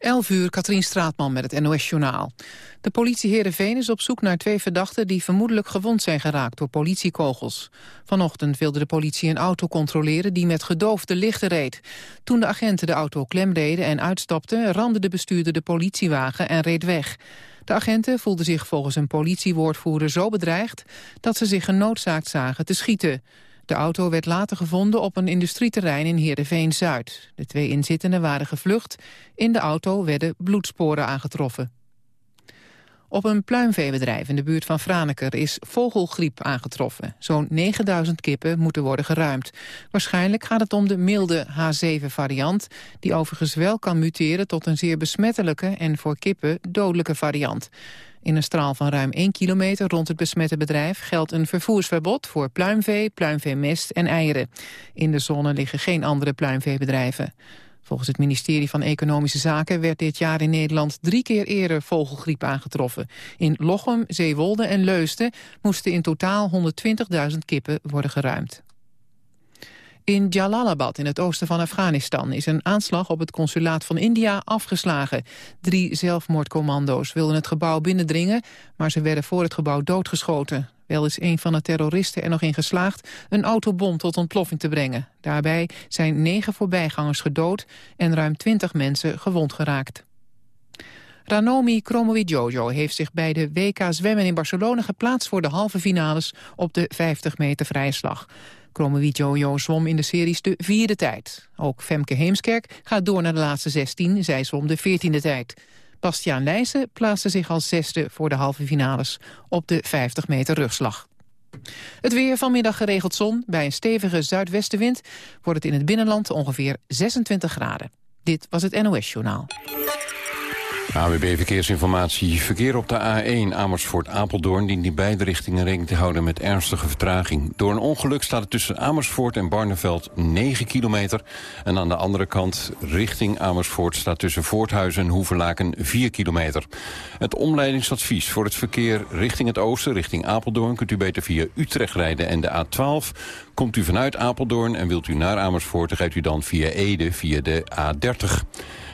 11 uur, Katrien Straatman met het NOS-journaal. De politie Heerenveen is op zoek naar twee verdachten... die vermoedelijk gewond zijn geraakt door politiekogels. Vanochtend wilde de politie een auto controleren... die met gedoofde lichten reed. Toen de agenten de auto klemreden en uitstapten... ramde de bestuurder de politiewagen en reed weg. De agenten voelden zich volgens een politiewoordvoerder zo bedreigd... dat ze zich genoodzaakt zagen te schieten. De auto werd later gevonden op een industrieterrein in Heerenveen-Zuid. De twee inzittenden waren gevlucht. In de auto werden bloedsporen aangetroffen. Op een pluimveebedrijf in de buurt van Franeker is vogelgriep aangetroffen. Zo'n 9000 kippen moeten worden geruimd. Waarschijnlijk gaat het om de milde H7-variant... die overigens wel kan muteren tot een zeer besmettelijke... en voor kippen dodelijke variant. In een straal van ruim 1 kilometer rond het besmette bedrijf geldt een vervoersverbod voor pluimvee, pluimveemest en eieren. In de zone liggen geen andere pluimveebedrijven. Volgens het ministerie van Economische Zaken werd dit jaar in Nederland drie keer eerder vogelgriep aangetroffen. In Lochem, Zeewolde en Leusden moesten in totaal 120.000 kippen worden geruimd. In Jalalabad, in het oosten van Afghanistan, is een aanslag op het consulaat van India afgeslagen. Drie zelfmoordcommando's wilden het gebouw binnendringen, maar ze werden voor het gebouw doodgeschoten. Wel is een van de terroristen er nog in geslaagd een autobom tot ontploffing te brengen. Daarbij zijn negen voorbijgangers gedood en ruim twintig mensen gewond geraakt. Ranomi Kromowidjojo heeft zich bij de WK Zwemmen in Barcelona geplaatst voor de halve finales op de 50 meter vrije slag. Kromowidjojo zwom in de series de vierde tijd. Ook Femke Heemskerk gaat door naar de laatste 16, zij zwom de veertiende tijd. Bastiaan Leijsen plaatste zich als zesde voor de halve finales op de 50 meter rugslag. Het weer vanmiddag geregeld zon. Bij een stevige zuidwestenwind wordt het in het binnenland ongeveer 26 graden. Dit was het NOS Journaal. AWB Verkeersinformatie. Verkeer op de A1 Amersfoort-Apeldoorn... dient in beide richtingen rekening te houden met ernstige vertraging. Door een ongeluk staat het tussen Amersfoort en Barneveld 9 kilometer. En aan de andere kant, richting Amersfoort... staat tussen Voorthuizen en Hoevelaken 4 kilometer. Het omleidingsadvies voor het verkeer richting het oosten... richting Apeldoorn kunt u beter via Utrecht rijden en de A12... Komt u vanuit Apeldoorn en wilt u naar Amersfoort... dan rijdt u dan via Ede via de A30.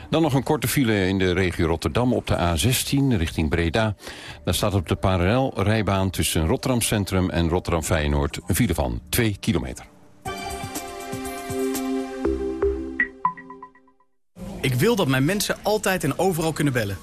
Dan nog een korte file in de regio Rotterdam op de A16 richting Breda. Daar staat op de parallelrijbaan tussen Rotterdam Centrum en Rotterdam Feyenoord... een file van 2 kilometer. Ik wil dat mijn mensen altijd en overal kunnen bellen.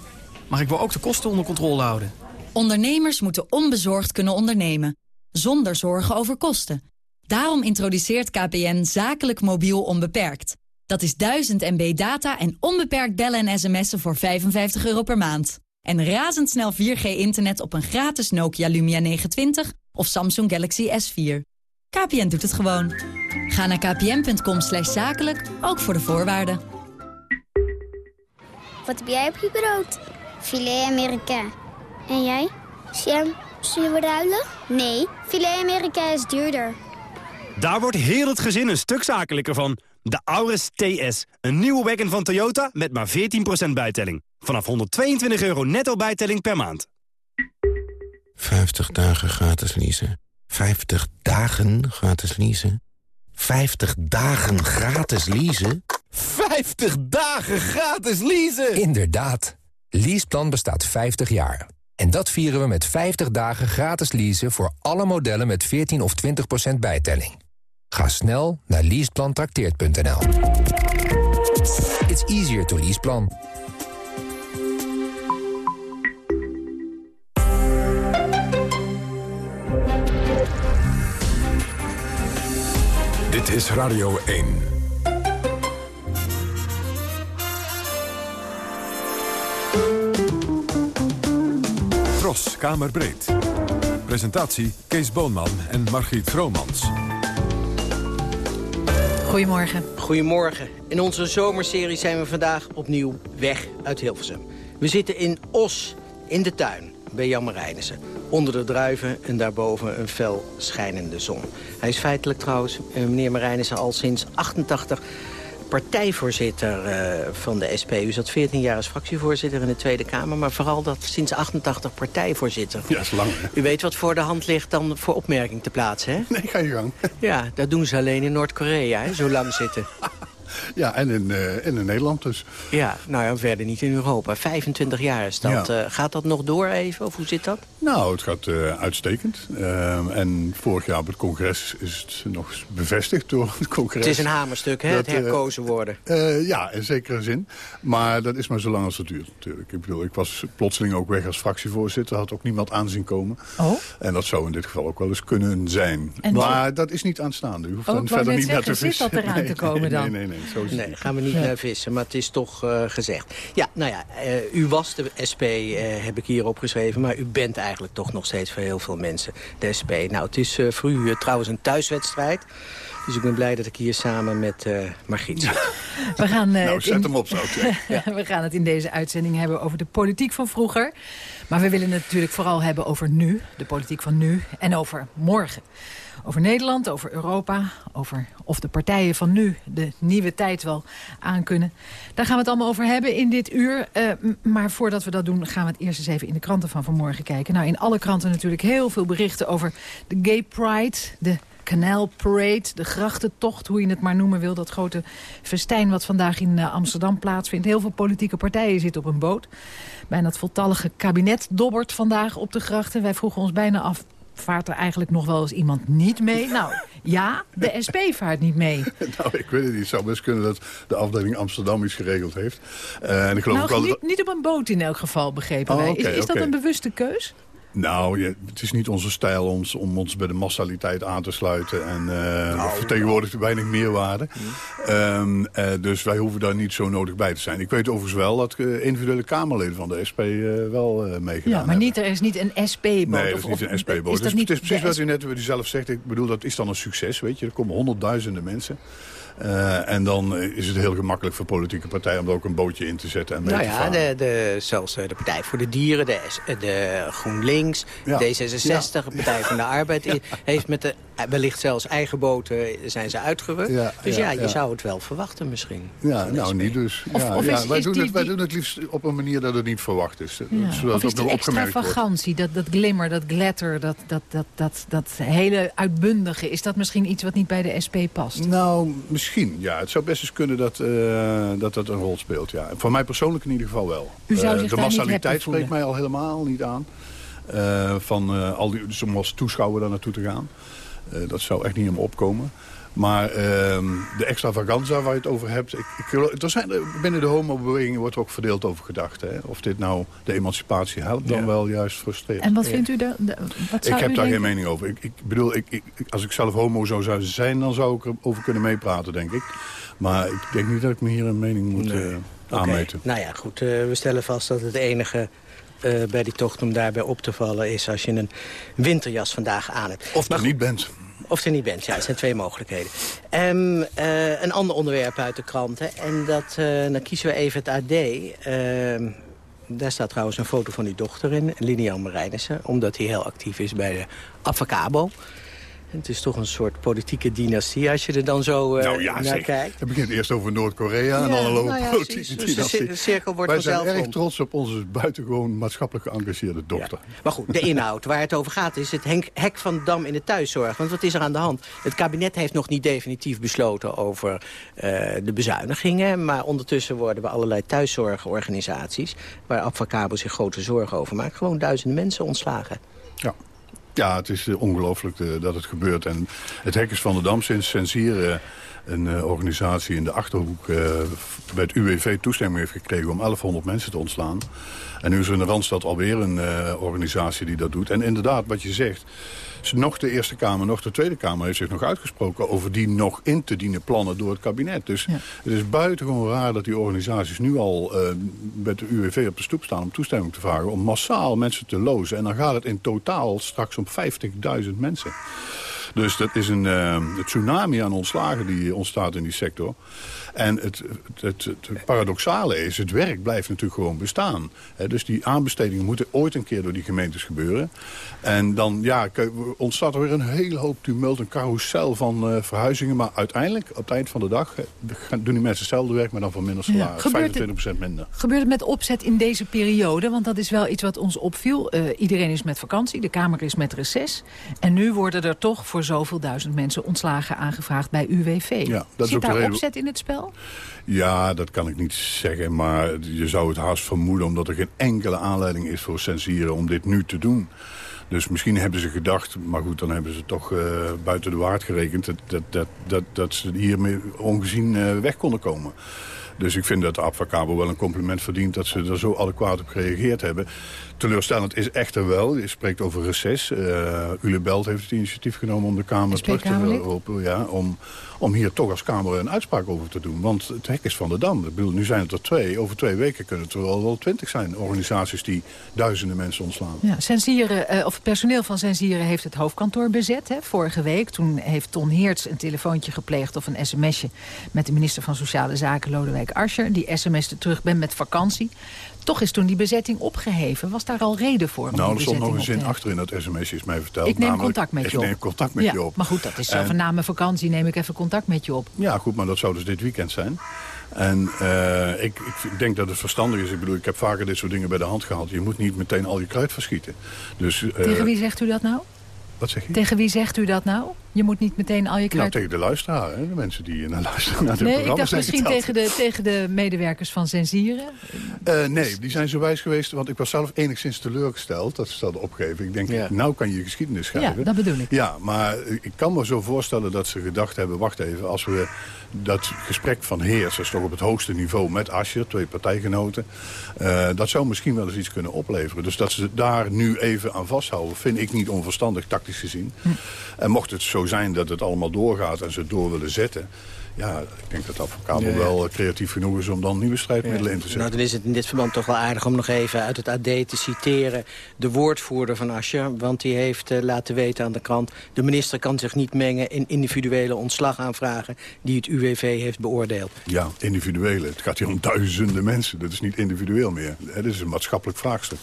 Maar ik wil ook de kosten onder controle houden. Ondernemers moeten onbezorgd kunnen ondernemen. Zonder zorgen over kosten. Daarom introduceert KPN zakelijk mobiel onbeperkt. Dat is 1000 MB data en onbeperkt bellen en sms'en voor 55 euro per maand. En razendsnel 4G-internet op een gratis Nokia Lumia 920 of Samsung Galaxy S4. KPN doet het gewoon. Ga naar kpn.com slash zakelijk, ook voor de voorwaarden. Wat heb jij op je brood? Filet Amerika. En jij? Sam, zullen we ruilen? Nee, filet Amerika is duurder. Daar wordt heel het gezin een stuk zakelijker van. De Auris TS. Een nieuwe wagon van Toyota met maar 14% bijtelling. Vanaf 122 euro netto bijtelling per maand. 50 dagen gratis leasen. 50 dagen gratis leasen. 50 dagen gratis leasen. 50 dagen gratis leasen! Inderdaad. Leaseplan bestaat 50 jaar. En dat vieren we met 50 dagen gratis leasen voor alle modellen met 14 of 20% bijtelling. Ga snel naar leaseplantrakteert.nl. It's easier to leaseplan. Dit is Radio 1. Tros, Kamerbreed. Presentatie Kees Boonman en Margriet Vromans. Goedemorgen. Goedemorgen. In onze zomerserie zijn we vandaag opnieuw weg uit Hilversum. We zitten in Os, in de tuin, bij Jan Marijnissen. Onder de druiven en daarboven een fel schijnende zon. Hij is feitelijk trouwens, eh, meneer Marijnissen, al sinds 88 partijvoorzitter uh, van de SP. U zat 14 jaar als fractievoorzitter in de Tweede Kamer... maar vooral dat sinds 88 partijvoorzitter. Ja, dat is lang. U weet wat voor de hand ligt dan voor opmerking te plaatsen, hè? Nee, ga je gang. Ja, dat doen ze alleen in Noord-Korea, zo lang zitten. ja en, in, uh, in Nederland dus. Ja, nou ja, verder niet in Europa. 25 jaar is dat. Ja. gaat dat nog door even, of hoe zit dat? Nou, het gaat uitstekend. Ehm, en vorig jaar op het congres is het nog bevestigd door het congres. Het is een hamerstuk, hè, dat, het herkozen worden. ja, in zekere zin. Maar dat is maar zo lang als het duurt natuurlijk. Ik bedoel, ik was plotseling ook weg als fractievoorzitter. Had ook niemand aanzien komen. Oh? En dat zou in dit geval ook wel eens kunnen zijn. maar dat is niet aanstaande. U hoeft oh, dan verder niet naar te vissen. Zit dat eraan nee, te komen dan? Nee, nee, nee. Zo nee, gaan we niet ja. naar vissen. Maar het is toch uh, gezegd. Ja, nou ja, uh, u was de SP, uh, heb ik hier opgeschreven. Maar u bent eigenlijk toch nog steeds voor heel veel mensen de SP. Nou, het is voor u trouwens een thuiswedstrijd. Dus ik ben blij dat ik hier samen met uh, Margriet zit. We gaan, uh, nou, zet hem op zo. ja. We gaan het in deze uitzending hebben over de politiek van vroeger. Maar we willen het natuurlijk vooral hebben over nu. De politiek van nu. En over morgen. Over Nederland, over Europa, over of de partijen van nu de nieuwe tijd wel aankunnen. Daar gaan we het allemaal over hebben in dit uur. Uh, maar voordat we dat doen gaan we het eerst eens even in de kranten van vanmorgen kijken. Nou, in alle kranten natuurlijk heel veel berichten over de Gay Pride, de Canal Parade, de grachtentocht, hoe je het maar noemen wil. Dat grote festijn wat vandaag in uh, Amsterdam plaatsvindt. Heel veel politieke partijen zitten op een boot. Bijna het voltallige kabinet dobbert vandaag op de grachten. Wij vroegen ons bijna af, vaart er eigenlijk nog wel eens iemand niet mee? Nou, ja, de SP vaart niet mee. nou, ik weet het niet. Het zou best kunnen dat de afdeling Amsterdam iets geregeld heeft. Uh, en ik geloof nou, ook niet, niet op een boot in elk geval, begrepen oh, wij. Okay, is, is dat okay. een bewuste keus? Nou, het is niet onze stijl om, om ons bij de massaliteit aan te sluiten. En uh, nou, vertegenwoordigt nou. weinig meerwaarde. Ja. Um, uh, dus wij hoeven daar niet zo nodig bij te zijn. Ik weet overigens wel dat uh, individuele Kamerleden van de SP wel meegedaan Ja, maar niet, er is niet een SP-boot? Nee, dat is niet een SP-boot. Dus het is precies wat u net zelf zegt. Ik bedoel, dat is dan een succes, weet je. Er komen honderdduizenden mensen. Uh, en dan is het heel gemakkelijk voor politieke partijen om er ook een bootje in te zetten. En mee nou te ja, de, de, zelfs de Partij voor de Dieren, de, de GroenLinks, ja. D66, ja. de Partij van de Arbeid... Heeft met de wellicht zelfs eigen boten zijn ze uitgerukt. dus ja, je zou het wel verwachten misschien. Ja, nou niet dus. Of, of is, wij, is doen die, het, wij die... doen het liefst op een manier dat het niet verwacht is. Zodat of is die extravagantie, dat, dat glimmer, dat glitter, dat, dat, dat, dat, dat hele uitbundige... is dat misschien iets wat niet bij de SP past? Nou, misschien, ja. Het zou best eens kunnen dat uh, dat, dat een rol speelt, ja. Voor mij persoonlijk in ieder geval wel. U zou zich uh, de massaliteit spreekt mij al helemaal niet aan. Uh, van al die, dus om als toeschouwer daar naartoe te gaan. Dat zou echt niet me opkomen. Maar uh, de extravaganza waar je het over hebt... Ik, ik, er zijn, binnen de homobeweging wordt er ook verdeeld over gedacht. Hè? Of dit nou de emancipatie helpt, dan ja. wel juist frustreert. En wat vindt u daar? Wat ik heb u daar denken? geen mening over. Ik, ik bedoel, ik, als ik zelf homo zou zijn, dan zou ik erover kunnen meepraten, denk ik. Maar ik denk niet dat ik me hier een mening moet nee. uh, aanmeten. Okay. Nou ja, goed. Uh, we stellen vast dat het enige uh, bij die tocht om daarbij op te vallen is als je een winterjas vandaag aan hebt. Of er niet bent. Of er niet bent, ja, dat zijn twee mogelijkheden. Um, uh, een ander onderwerp uit de kranten. En dat, uh, dan kiezen we even het AD. Uh, daar staat trouwens een foto van uw dochter in, Linian Marijnissen. Omdat hij heel actief is bij de Avacabo. Het is toch een soort politieke dynastie als je er dan zo uh, nou ja, naar zeg. kijkt. Het begint eerst over Noord-Korea en dan een nou ja, politieke precies. Dus de dynastie. de cirkel wordt Wij zijn erg trots op onze buitengewoon maatschappelijk geëngageerde dochter. Maar goed, de inhoud waar het over gaat is het henk- hek van Dam in de thuiszorg. Want wat is er aan de hand? Het kabinet heeft nog niet definitief besloten over eh, de bezuinigingen. Maar ondertussen worden bij allerlei thuiszorgorganisaties... waar Abfacabo zich grote zorgen over maakt... gewoon duizenden mensen ontslagen. Ja. Ja, het is uh, ongelooflijk uh, dat het gebeurt. En het hek is van de Dam sinds Sensier, uh, een organisatie in de Achterhoek... Uh, bij UWV toestemming heeft gekregen om 1100 mensen te ontslaan. En nu is er in de Randstad alweer een organisatie die dat doet. En inderdaad, wat je zegt... nog de Eerste Kamer, nog de Tweede Kamer heeft zich nog uitgesproken... over die nog in te dienen plannen door het kabinet. Dus ja. het is buitengewoon raar dat die organisaties nu al uh, met de UWV op de stoep staan... om toestemming te vragen om massaal mensen te lozen. En dan gaat het in totaal straks om 50.000 mensen. Dus dat is een uh, tsunami aan ontslagen die ontstaat in die sector. En het, het, het, het, paradoxale is, het werk blijft natuurlijk gewoon bestaan. He, dus die aanbestedingen moeten ooit een keer door die gemeentes gebeuren. En dan ja, ontstaat er weer een hele hoop tumult, een carousel van uh, verhuizingen. Maar uiteindelijk, op het eind van de dag, doen die mensen hetzelfde werk, maar dan voor minder salaris. Ja, 25% minder. Gebeurt het met opzet in deze periode? Want dat is wel iets wat ons opviel. Uh, iedereen is met vakantie, de Kamer is met reces. En nu worden er toch voor zoveel duizend mensen ontslagen aangevraagd bij UWV. Ja, dat is Zit ook de daar opzet in het spel? Ja, dat kan ik niet zeggen, maar je zou het haast vermoeden... omdat er geen enkele aanleiding is voor censieren om dit nu te doen. Dus misschien hebben ze gedacht, maar goed, dan hebben ze toch eh, buiten de waard gerekend... dat, dat, dat, dat, dat ze hiermee ongezien eh, weg konden komen. Dus ik vind dat de Abfacabo wel een compliment verdient... dat ze er zo adequaat op gereageerd hebben. Teleurstellend is echter wel, je spreekt over reces. Uh, Ule Belt heeft het initiatief genomen om de Kamer terug te roepen. Ja, om, om hier toch als Kamer een uitspraak over te doen. Want het hek is van de dam. Ik bedoel, nu zijn het er twee. Over twee weken kunnen het er wel, wel twintig zijn. Organisaties die duizenden mensen ontslaan. Ja, Sensieren, eh, of het personeel van Sensieren heeft het hoofdkantoor bezet. Hè, vorige week. Toen heeft Ton Heerts een telefoontje gepleegd of een sms'je... met de minister van Sociale Zaken, Lodewijk Asscher. Die sms'te terug, ben met vakantie. Toch is toen die bezetting opgeheven. Was daar al reden voor? om Nou, er stond nog een zin achter in dat sms'je, is mij verteld. Ik neem namelijk, contact met je Ik op. neem contact met ja, je op. Maar goed, dat is zo van na mijn vakantie neem ik even contact met je op. Ja, goed, maar dat zou dus dit weekend zijn. En eh, ik, ik denk dat het verstandig is. Ik bedoel, ik heb vaker dit soort dingen bij de hand gehad. Je moet niet meteen al je kruid verschieten. Dus, eh, Tegen wie zegt u dat nou? Wat zeg je? Tegen wie zegt u dat nou? Je moet niet meteen al je Nou, kruid... tegen de luisteraar, hè? de mensen die naar luisteren naar de nee, ik dacht misschien tegen de, tegen de medewerkers van Sensieren. Eh, nee, die zijn zo wijs geweest, want ik was zelf enigszins teleurgesteld dat ze dat opgegeven. Ik denk, nou kan je geschiedenis schrijven. Ja, dat bedoel ik. Ja, maar ik kan me zo voorstellen dat ze gedacht hebben... wacht even, als we dat gesprek van Heers... dat is toch op het hoogste niveau met Ascher, twee partijgenoten... eh, dat zou misschien wel eens iets kunnen opleveren. Dus dat ze daar nu even aan vasthouden... vind ik niet onverstandig, tactisch gezien. Hm. En mocht het zo zijn dat het allemaal doorgaat en ze het door willen zetten... ja, ik denk dat Advocabel Ja. wel creatief genoeg is om dan nieuwe strijdmiddelen in te zetten. Nou, dan is het in dit verband toch wel aardig om nog even uit het AD te citeren... de woordvoerder van Ascher, want die heeft eh, laten weten aan de krant... de minister kan zich niet mengen in individuele ontslagaanvragen... die het UWV heeft beoordeeld. Ja, individuele. Het gaat hier om duizenden mensen. Dat is niet individueel meer. Het is een maatschappelijk vraagstuk.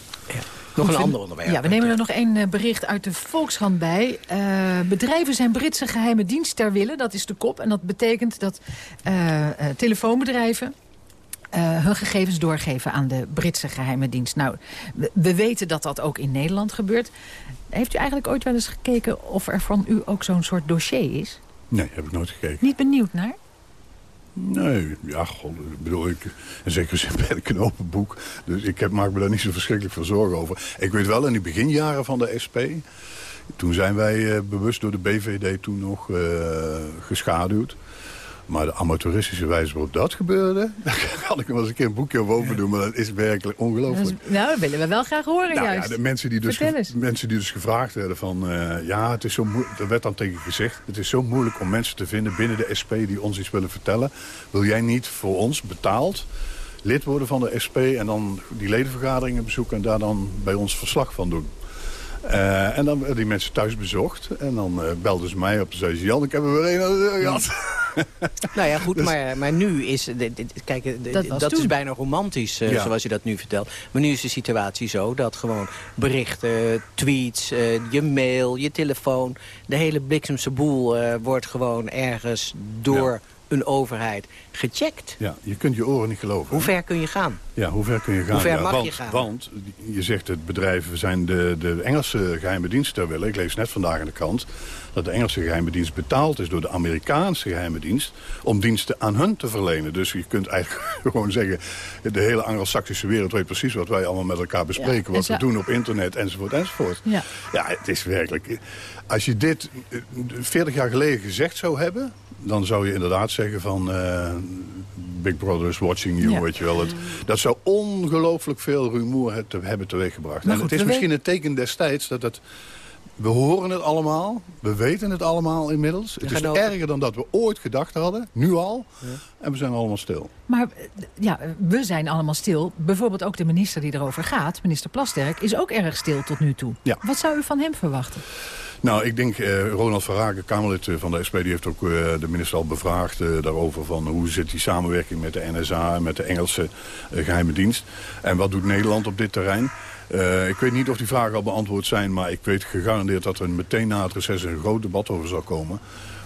Nog een ander we- onderwerp. Ja, we nemen er nog één eh, bericht uit de Volkskrant bij. Eh, bedrijven zijn Britse geheime dienst ter wille. Dat is de kop. En dat betekent dat eh, eh, telefoonbedrijven... eh, hun gegevens doorgeven aan de Britse geheime dienst. Nou, we, we weten dat dat ook in Nederland gebeurt. Heeft u eigenlijk ooit wel eens gekeken of er van u ook zo'n soort dossier is? Nee, heb ik nooit gekeken. Niet benieuwd naar? Nee, ja, god, bedoel, ik, in zekere zin ben een open boek. Dus ik heb, maak me daar niet zo verschrikkelijk veel zorgen over. Ik weet wel, in die beginjaren van de SP... toen zijn wij eh, bewust door de BVD toen nog eh, geschaduwd. Maar de amateuristische wijze waarop dat gebeurde... daar kan ik wel eens een keer een boekje over open doen... maar dat is werkelijk ongelooflijk. Nou, dat willen we wel graag horen Nou juist. ja, de mensen die, dus mensen die dus gevraagd werden van... eh, ja, het is zo er werd dan tegen gezegd... het is zo moeilijk om mensen te vinden binnen de SP die ons iets willen vertellen. Wil jij niet voor ons betaald lid worden van de SP... en dan die ledenvergaderingen bezoeken en daar dan bij ons verslag van doen? Eh, en dan werden die mensen thuis bezocht. En dan eh, belden ze mij op en zeiden ze... Jan, ik heb er weer een aan de deur gehad. Nou ja, goed, Dus- maar, maar nu is... Kijk, Dat dat is bijna romantisch, eh, Ja. zoals je dat nu vertelt. Maar nu is de situatie zo dat gewoon berichten, tweets, eh, je mail, je telefoon... de hele bliksemse boel eh, wordt gewoon ergens door een overheid gecheckt. Ja, je kunt je oren niet geloven. Hoe ver kun je gaan? Ja, hoe ver kun je gaan? Hoe ver Ja, mag want, je gaan? Want je zegt het bedrijven zijn de, de Engelse geheime dienst ter wille. Ik lees net vandaag in de krant dat de Engelse geheime dienst betaald is door de Amerikaanse geheime dienst om diensten aan hun te verlenen. Dus je kunt eigenlijk gewoon zeggen, de hele Anglo-Saxische wereld weet precies wat wij allemaal met elkaar bespreken. en wat we doen op internet enzovoort enzovoort. Ja. Ja, het is werkelijk... Als je dit eh, 40 jaar geleden gezegd zou hebben... dan zou je inderdaad zeggen van... eh, Big Brother is watching you, Ja. weet je wel. Het, dat zou ongelooflijk veel rumoer het te, hebben teweeggebracht. Maar en goed, het is we misschien een teken destijds dat het... We horen het allemaal, we weten het allemaal inmiddels. Het is erger dan dat we ooit gedacht hadden, nu al. En we zijn allemaal stil. Maar eh, ja, we zijn allemaal stil. Bijvoorbeeld ook de minister die erover gaat, minister Plasterk... is ook erg stil tot nu toe. Ja. Wat zou u van hem verwachten? Nou, ik denk, eh, Ronald Verhagen, Kamerlid eh, van de SP... die heeft ook eh, de minister al bevraagd daarover... van hoe zit die samenwerking met de NSA en met de Engelse eh, geheime dienst. En wat doet Nederland op dit terrein? Ik weet niet of die vragen al beantwoord zijn... maar ik weet gegarandeerd dat er meteen na het reces een groot debat over zal komen.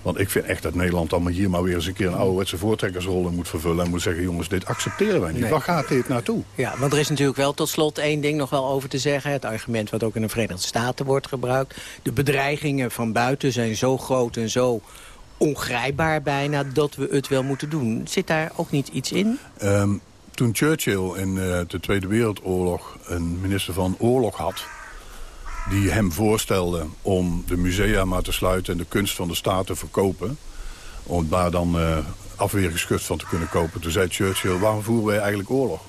Want ik vind echt dat Nederland allemaal hier maar weer eens een keer... een ouderwetse voortrekkersrol in moet vervullen... en moet zeggen, jongens, dit accepteren wij niet. Nee. Waar gaat dit naartoe? Ja, want er is natuurlijk wel tot slot één ding nog wel over te zeggen. Het argument wat ook in de Verenigde Staten wordt gebruikt. De bedreigingen van buiten zijn zo groot en zo ongrijpbaar bijna... dat we het wel moeten doen. Zit daar ook niet iets in? Ehm, toen Churchill in eh, de Tweede Wereldoorlog een minister van Oorlog had... die hem voorstelde om de musea maar te sluiten... en de kunst van de staat te verkopen... om daar dan uh, afweergeschut van te kunnen kopen. Toen zei Churchill, waarom voeren wij eigenlijk oorlog?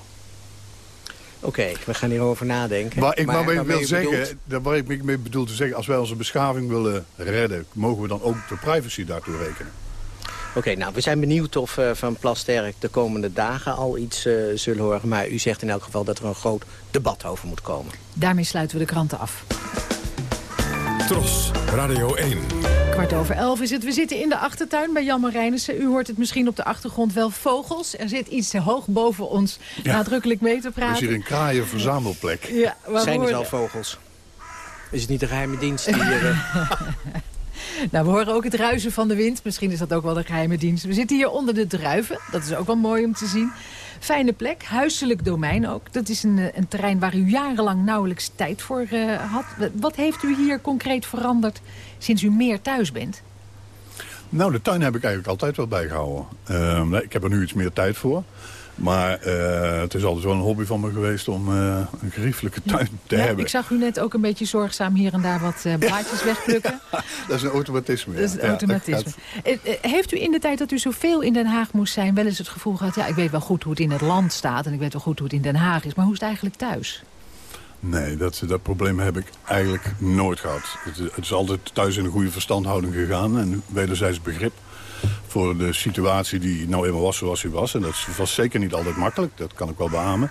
Oké, okay, we gaan hierover nadenken. Waar ik maar, maar mee wil zeggen, bedoelt... waar ik mee bedoel te zeggen... als wij onze beschaving willen redden... mogen we dan ook de privacy daartoe rekenen. Oké, okay, nou, we zijn benieuwd of uh, Van Plasterk de komende dagen al iets uh, zullen horen. Maar u zegt in elk geval dat er een groot debat over moet komen. Daarmee sluiten we de kranten af. Tros, Radio 1. Kwart over elf is het. We zitten in de achtertuin bij Jan Marijnissen. U hoort het misschien op de achtergrond wel vogels. Er zit iets te hoog boven ons ja. nadrukkelijk mee te praten. We is hier een kraaienverzamelplek. Ja, Zijn er wel vogels? Is het niet de geheime dienst die hier... Uh... Nou, we horen ook het ruisen van de wind. Misschien is dat ook wel de geheime dienst. We zitten hier onder de druiven. Dat is ook wel mooi om te zien. Fijne plek, huiselijk domein ook. Dat is een, een terrein waar u jarenlang nauwelijks tijd voor uh, had. Wat heeft u hier concreet veranderd sinds u meer thuis bent? Nou, de tuin heb ik eigenlijk altijd wel bijgehouden. Uh, ik heb er nu iets meer tijd voor. Maar uh, het is altijd wel een hobby van me geweest om uh, een geriefelijke tuin te ja, hebben. Ik zag u net ook een beetje zorgzaam hier en daar wat uh, blaadjes ja. wegplukken. dat is een automatisme. Dat is een automatisme. Gaat... Heeft u in de tijd dat u zoveel in Den Haag moest zijn... wel eens het gevoel gehad, ja, ik weet wel goed hoe het in het land staat... en ik weet wel goed hoe het in Den Haag is, maar hoe is het eigenlijk thuis? Nee, dat, dat probleem heb ik eigenlijk nooit gehad. Het, het is altijd thuis in een goede verstandhouding gegaan en wederzijds begrip voor de situatie die nou eenmaal was zoals hij was. En dat was zeker niet altijd makkelijk, dat kan ik wel beamen.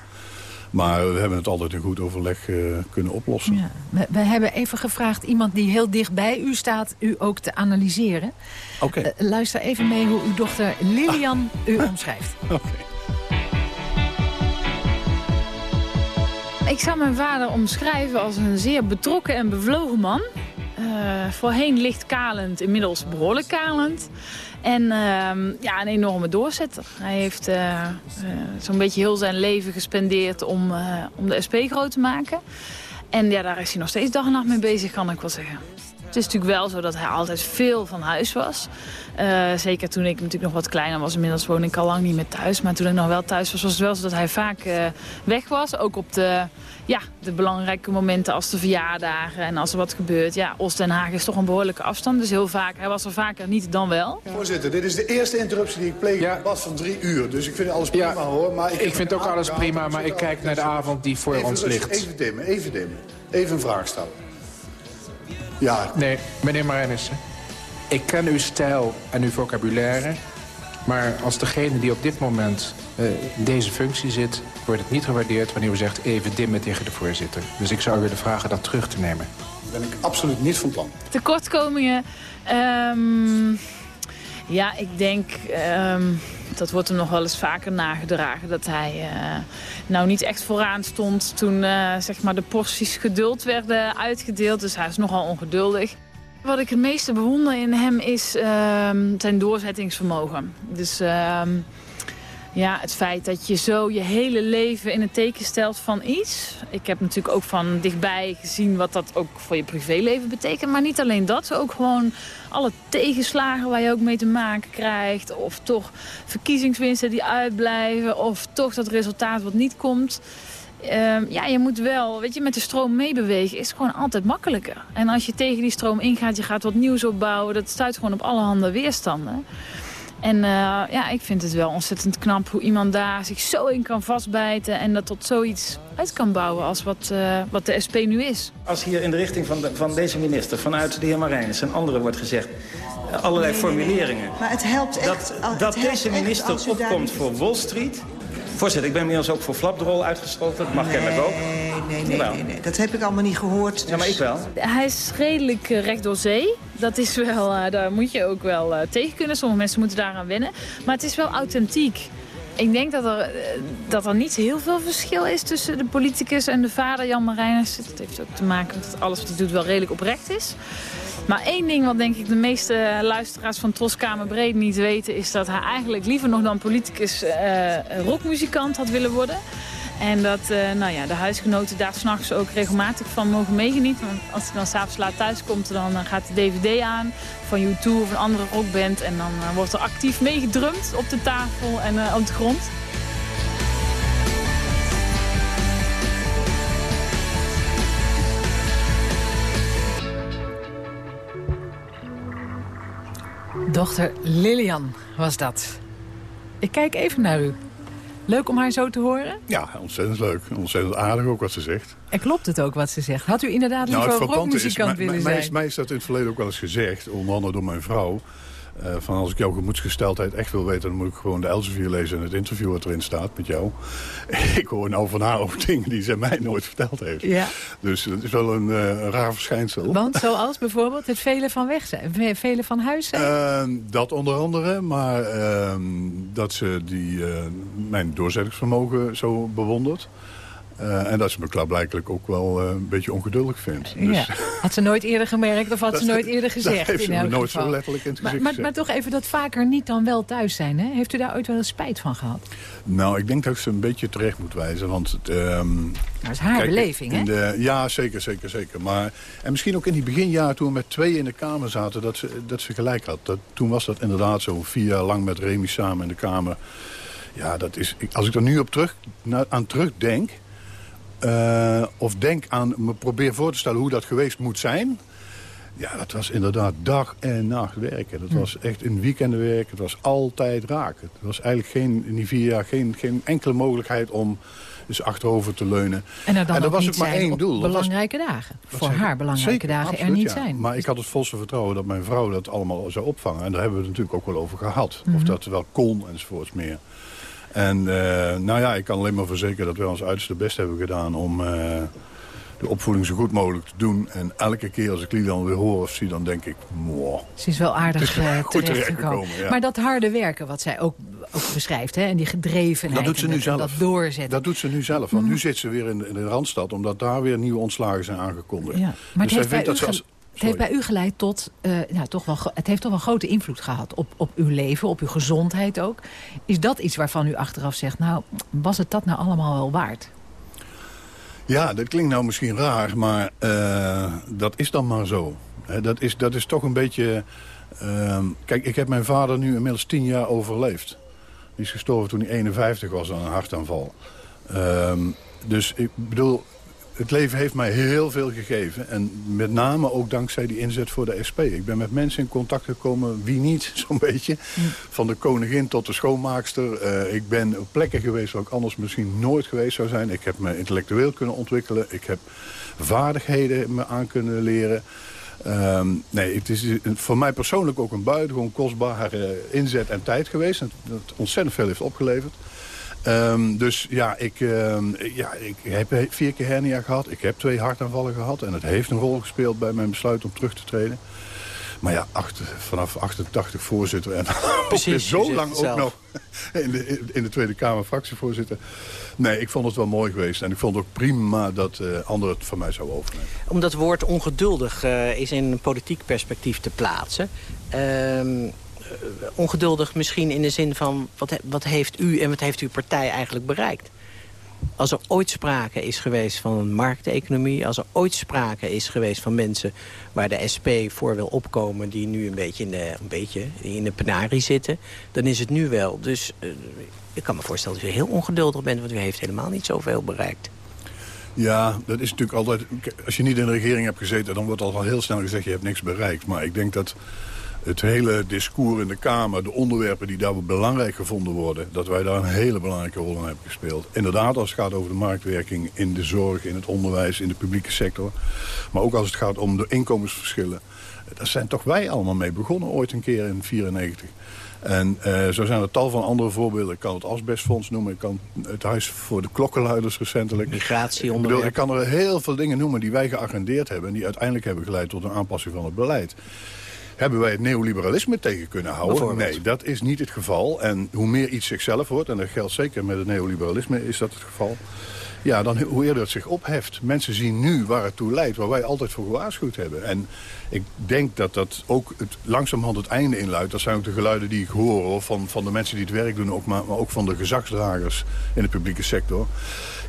Maar we hebben het altijd in goed overleg uh, kunnen oplossen. Ja. We, we, hebben even gevraagd iemand die heel dicht bij u staat... u ook te analyseren. Oké. Okay. Uh, luister even mee hoe uw dochter Lilian ah. u omschrijft. Oké. Okay. Ik zou mijn vader omschrijven als een zeer betrokken en bevlogen man. Uh, voorheen licht kalend, inmiddels behoorlijk kalend. En uh, ja, een enorme doorzetter. Hij heeft uh, uh, zo'n beetje heel zijn leven gespendeerd om, om de SP groot te maken. En ja, daar is hij nog steeds dag en nacht mee bezig, kan ik wel zeggen. Het is natuurlijk wel zo dat hij altijd veel van huis was. Zeker toen ik natuurlijk nog wat kleiner was. Inmiddels woon ik al lang niet meer thuis. Maar toen ik nog wel thuis was, was het wel zo dat hij vaak weg was. Ook op de, ja, de belangrijke momenten als de verjaardagen en als er wat gebeurt. Ja, Oost Den Haag is toch een behoorlijke afstand. Dus heel vaak, hij was er vaker niet dan wel. Voorzitter, dit is de eerste interruptie die ik pleeg ja. bad van drie uur. Dus ik vind alles prima ja. hoor. Maar ik, ik vind ook alles prima, maar ik kijk naar de avond die voor even ons ligt. Even dimmen, even dimmen. Even een vraag stellen. Ja. Nee, meneer Marijnissen. Ik ken uw stijl en uw vocabulaire. Maar als degene die op dit moment deze functie zit... wordt het niet gewaardeerd wanneer u zegt even dimmen tegen de voorzitter. Dus ik zou u willen vragen dat terug te nemen. Dat ben ik absoluut niet van plan. Tekortkomingen... Um, ja, ik denk... Um, dat wordt hem nog wel eens vaker nagedragen. Dat hij uh, nou niet echt vooraan stond toen uh, zeg maar de porties geduld werden uitgedeeld. Dus hij is nogal ongeduldig. Wat ik het meeste bewonder in hem is uh, zijn doorzettingsvermogen. Dus ja, het feit dat je zo je hele leven in het teken stelt van iets. Ik heb natuurlijk ook van dichtbij gezien wat dat ook voor je privéleven betekent. Maar niet alleen dat, ook gewoon alle tegenslagen waar je ook mee te maken krijgt. Of toch verkiezingswinsten die uitblijven. Of toch dat resultaat wat niet komt. Uh, ja, je moet wel, weet je, met de stroom meebewegen is gewoon altijd makkelijker. En als je tegen die stroom ingaat, je gaat wat nieuws opbouwen. Dat stuit gewoon op allerhande weerstanden. En uh, ja, ik vind het wel ontzettend knap hoe iemand daar zich zo in kan vastbijten... en dat tot zoiets uit kan bouwen als wat, uh, wat de SP nu is. Als hier in de richting van, de, van deze minister, vanuit de heer Marijnis en anderen wordt gezegd... allerlei nee, formuleringen. Nee, maar het helpt echt. Dat, dat het deze minister opkomt voor Wall Street... Voorzitter, ik ben inmiddels ook voor flapdrol uitgesproken. Dat mag nee, kennelijk ook. Nee, nee, nee, nee, Dat heb ik allemaal niet gehoord. Dus... Ja, maar ik wel. Hij is redelijk uh, recht door zee. Dat is wel, uh, daar moet je ook wel uh, tegen kunnen. Sommige mensen moeten daaraan wennen. Maar het is wel authentiek. Ik denk dat er, dat er niet heel veel verschil is tussen de politicus en de vader Jan Marijners. Dat heeft ook te maken met dat alles wat hij doet wel redelijk oprecht is. Maar één ding wat denk ik de meeste luisteraars van Troskamer Breed niet weten... is dat hij eigenlijk liever nog dan politicus uh, rockmuzikant had willen worden. En dat uh, nou ja, de huisgenoten daar s'nachts ook regelmatig van mogen meegenieten. Want als hij dan s'avonds laat thuis komt, dan gaat de DVD aan van U2 of een andere rockband. En dan wordt er actief meegedrumd op de tafel en op de grond. Dochter Lilian was dat. Ik kijk even naar u. Leuk om haar zo te horen? Ja, ontzettend leuk. Ontzettend aardig ook wat ze zegt. En klopt het ook wat ze zegt? Had u inderdaad liever nou, rockmuzikant willen zijn? Mij is dat in het verleden ook wel eens gezegd, onder andere door mijn vrouw. Uh, van als ik jouw gemoedsgesteldheid echt wil weten... dan moet ik gewoon de Elsevier lezen en het interview wat erin staat met jou. ik hoor nou van haar over dingen die ze mij nooit verteld heeft. Ja. Dus dat is wel een, uh, een raar verschijnsel. Want zoals bijvoorbeeld het vele van weg zijn, vele van huis zijn? Uh, dat onder andere, maar ehm, dat ze die, mijn doorzettingsvermogen zo bewondert. Uh, en dat ze me klaarblijkelijk ook wel uh, een beetje ongeduldig vindt. Dus... Ja. Had ze nooit eerder gemerkt of had ze nooit eerder gezegd? Dat heeft ze in me nooit geval. zo letterlijk in het maar, gezicht maar, maar, toch even dat vaker niet dan wel thuis zijn. Hè? Heeft u daar ooit wel eens spijt van gehad? Nou, ik denk dat ik ze een beetje terecht moet wijzen. Want, um, dat is haar kijk, beleving, hè? De, ja, zeker, zeker, zeker. Maar, en misschien ook in die beginjaren toen we met twee in de kamer zaten... dat ze, dat ze gelijk had. Dat, toen was dat inderdaad zo vier jaar lang met Remy samen in de kamer. Ja, dat is, als ik er nu op terug, na, aan terugdenk... Uh, of denk aan, me probeer voor te stellen hoe dat geweest moet zijn. Ja, dat was inderdaad dag en nacht werken. Dat was echt een weekenden werken. Het was altijd raken. Het was eigenlijk geen, in die vier jaar geen, geen enkele mogelijkheid om dus achterover te leunen. En er dan en ook was ook maar één doel. belangrijke dagen. Voor haar belangrijke Zeker, dagen absoluut, er niet ja. zijn. Maar ik had het volste vertrouwen dat mijn vrouw dat allemaal zou opvangen. En daar hebben we het natuurlijk ook wel over gehad. Mhm. Of dat wel kon enzovoorts meer. En uh, nou ja, ik kan alleen maar verzekeren dat wij ons uiterste best hebben gedaan om uh, de opvoeding zo goed mogelijk te doen. En elke keer als ik Lilian weer hoor of zie, dan denk ik, moh. Ze is wel aardig uh, goed terechtgekomen. Ja. Maar dat harde werken wat zij ook, ook beschrijft, hè, en die gedrevenheid dat doet ze en nu dat, zelf. dat doorzetten. Dat doet ze nu zelf, want nu zit ze weer in, in de Randstad, omdat daar weer nieuwe ontslagen zijn aangekondigd. Ja. Maar dus zij vindt dat ze als... het heeft bij u geleid tot, uh, nou, toch wel, het heeft toch wel grote invloed gehad op, op uw leven, op uw gezondheid ook. Is dat iets waarvan u achteraf zegt, nou, was het dat nou allemaal wel waard? Ja, dat klinkt nou misschien raar, maar uh, dat is dan maar zo. Dat, is, dat is toch een beetje... Uh, kijk, ik heb mijn vader nu inmiddels tien jaar overleefd. Die is gestorven toen hij 51 was aan een hartaanval. Um, dus ik bedoel, het leven heeft mij heel veel gegeven. En met name ook dankzij die inzet voor de SP. Ik ben met mensen in contact gekomen, wie niet, zo'n beetje. Van de koningin tot de schoonmaakster. Uh, ik ben op plekken geweest waar ik anders misschien nooit geweest zou zijn. Ik heb me intellectueel kunnen ontwikkelen. Ik heb vaardigheden me aan kunnen leren. Um, nee, het is voor mij persoonlijk ook een buitengewoon kostbare inzet en tijd geweest. Dat ontzettend veel heeft opgeleverd. Um, dus ja ik, um, ja, ik heb vier keer hernia gehad. Ik heb twee hartaanvallen gehad. En het heeft een rol gespeeld bij mijn besluit om terug te treden. Maar ja, acht, vanaf 88 voorzitter en Precies, zo lang ook nog in de, in de Tweede Kamer fractievoorzitter. Nee, ik vond het wel mooi geweest. En ik vond het ook prima dat uh, anderen het van mij zouden overnemen. Om dat woord ongeduldig uh, is in een politiek perspectief te plaatsen. Uh, ongeduldig misschien in de zin van... Wat, wat heeft u en wat heeft uw partij eigenlijk bereikt? Als er ooit sprake is geweest van een markteconomie... als er ooit sprake is geweest van mensen waar de SP voor wil opkomen... die nu een beetje in de, een beetje in de penarie zitten... dan is het nu wel. Dus uh, ik kan me voorstellen dat u heel ongeduldig bent... want u heeft helemaal niet zoveel bereikt. Ja, dat is natuurlijk altijd... Als je niet in de regering hebt gezeten... dan wordt al heel snel gezegd je hebt niks bereikt. Maar ik denk dat het hele discours in de Kamer, de onderwerpen die daar belangrijk gevonden worden... dat wij daar een hele belangrijke rol in hebben gespeeld. Inderdaad, als het gaat over de marktwerking in de zorg, in het onderwijs, in de publieke sector. Maar ook als het gaat om de inkomensverschillen. Daar zijn toch wij allemaal mee begonnen ooit een keer in 1994. En uh, zo zijn er tal van andere voorbeelden. Ik kan het asbestfonds noemen. Ik kan het huis voor de klokkenluiders recentelijk. Migratieonderwerp. Ik, ik kan er heel veel dingen noemen die wij geagendeerd hebben... en die uiteindelijk hebben geleid tot een aanpassing van het beleid. Hebben wij het neoliberalisme tegen kunnen houden? Nee, dat is niet het geval. En hoe meer iets zichzelf wordt, en dat geldt zeker met het neoliberalisme, is dat het geval ja, dan hoe eerder het zich opheft. Mensen zien nu waar het toe leidt, waar wij altijd voor gewaarschuwd hebben. En ik denk dat dat ook het, langzamerhand het einde inluidt. Dat zijn ook de geluiden die ik hoor van, van de mensen die het werk doen... Ook, maar, maar ook van de gezagsdragers in de publieke sector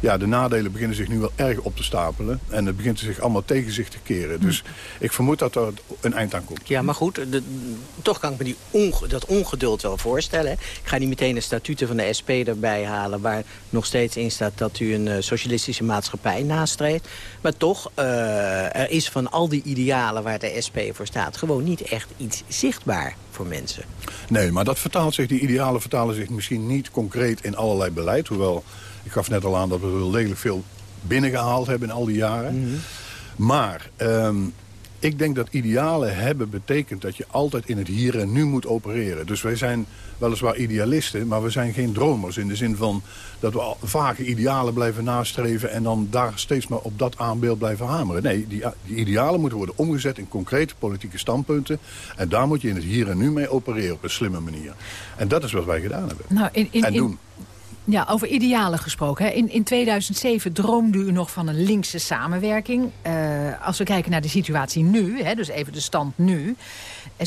ja, de nadelen beginnen zich nu wel erg op te stapelen. En het begint zich allemaal tegen zich te keren. Dus ik vermoed dat er een eind aan komt. Ja, maar goed, toch kan ik me die dat ongeduld wel voorstellen. Ik ga niet meteen de statuten van de SP erbij halen... waar nog steeds in staat dat u een eh, socialistische maatschappij nastreeft. Maar toch, uh, er is van al die idealen waar de SP voor staat... gewoon niet echt iets zichtbaar voor mensen. Nee, maar dat vertaalt zich, die idealen vertalen zich misschien niet concreet in allerlei beleid. Hoewel ik gaf net al aan dat we wel degelijk veel binnengehaald hebben in al die jaren. Mhm. Maar ehm, ik denk dat idealen hebben betekent dat je altijd in het hier en nu moet opereren. Dus wij zijn weliswaar idealisten, maar we zijn geen dromers. In de zin van dat we vage idealen blijven nastreven... en dan daar steeds maar op dat aanbeeld blijven hameren. Nee, die, die idealen moeten worden omgezet in concrete politieke standpunten. En daar moet je in het hier en nu mee opereren op een slimme manier. En dat is wat wij gedaan hebben. Nou, in, in, en doen. Ja, over idealen gesproken. In, in 2007 droomde u nog van een linkse samenwerking. Uh, als we kijken naar de situatie nu, hè, dus even de stand nu.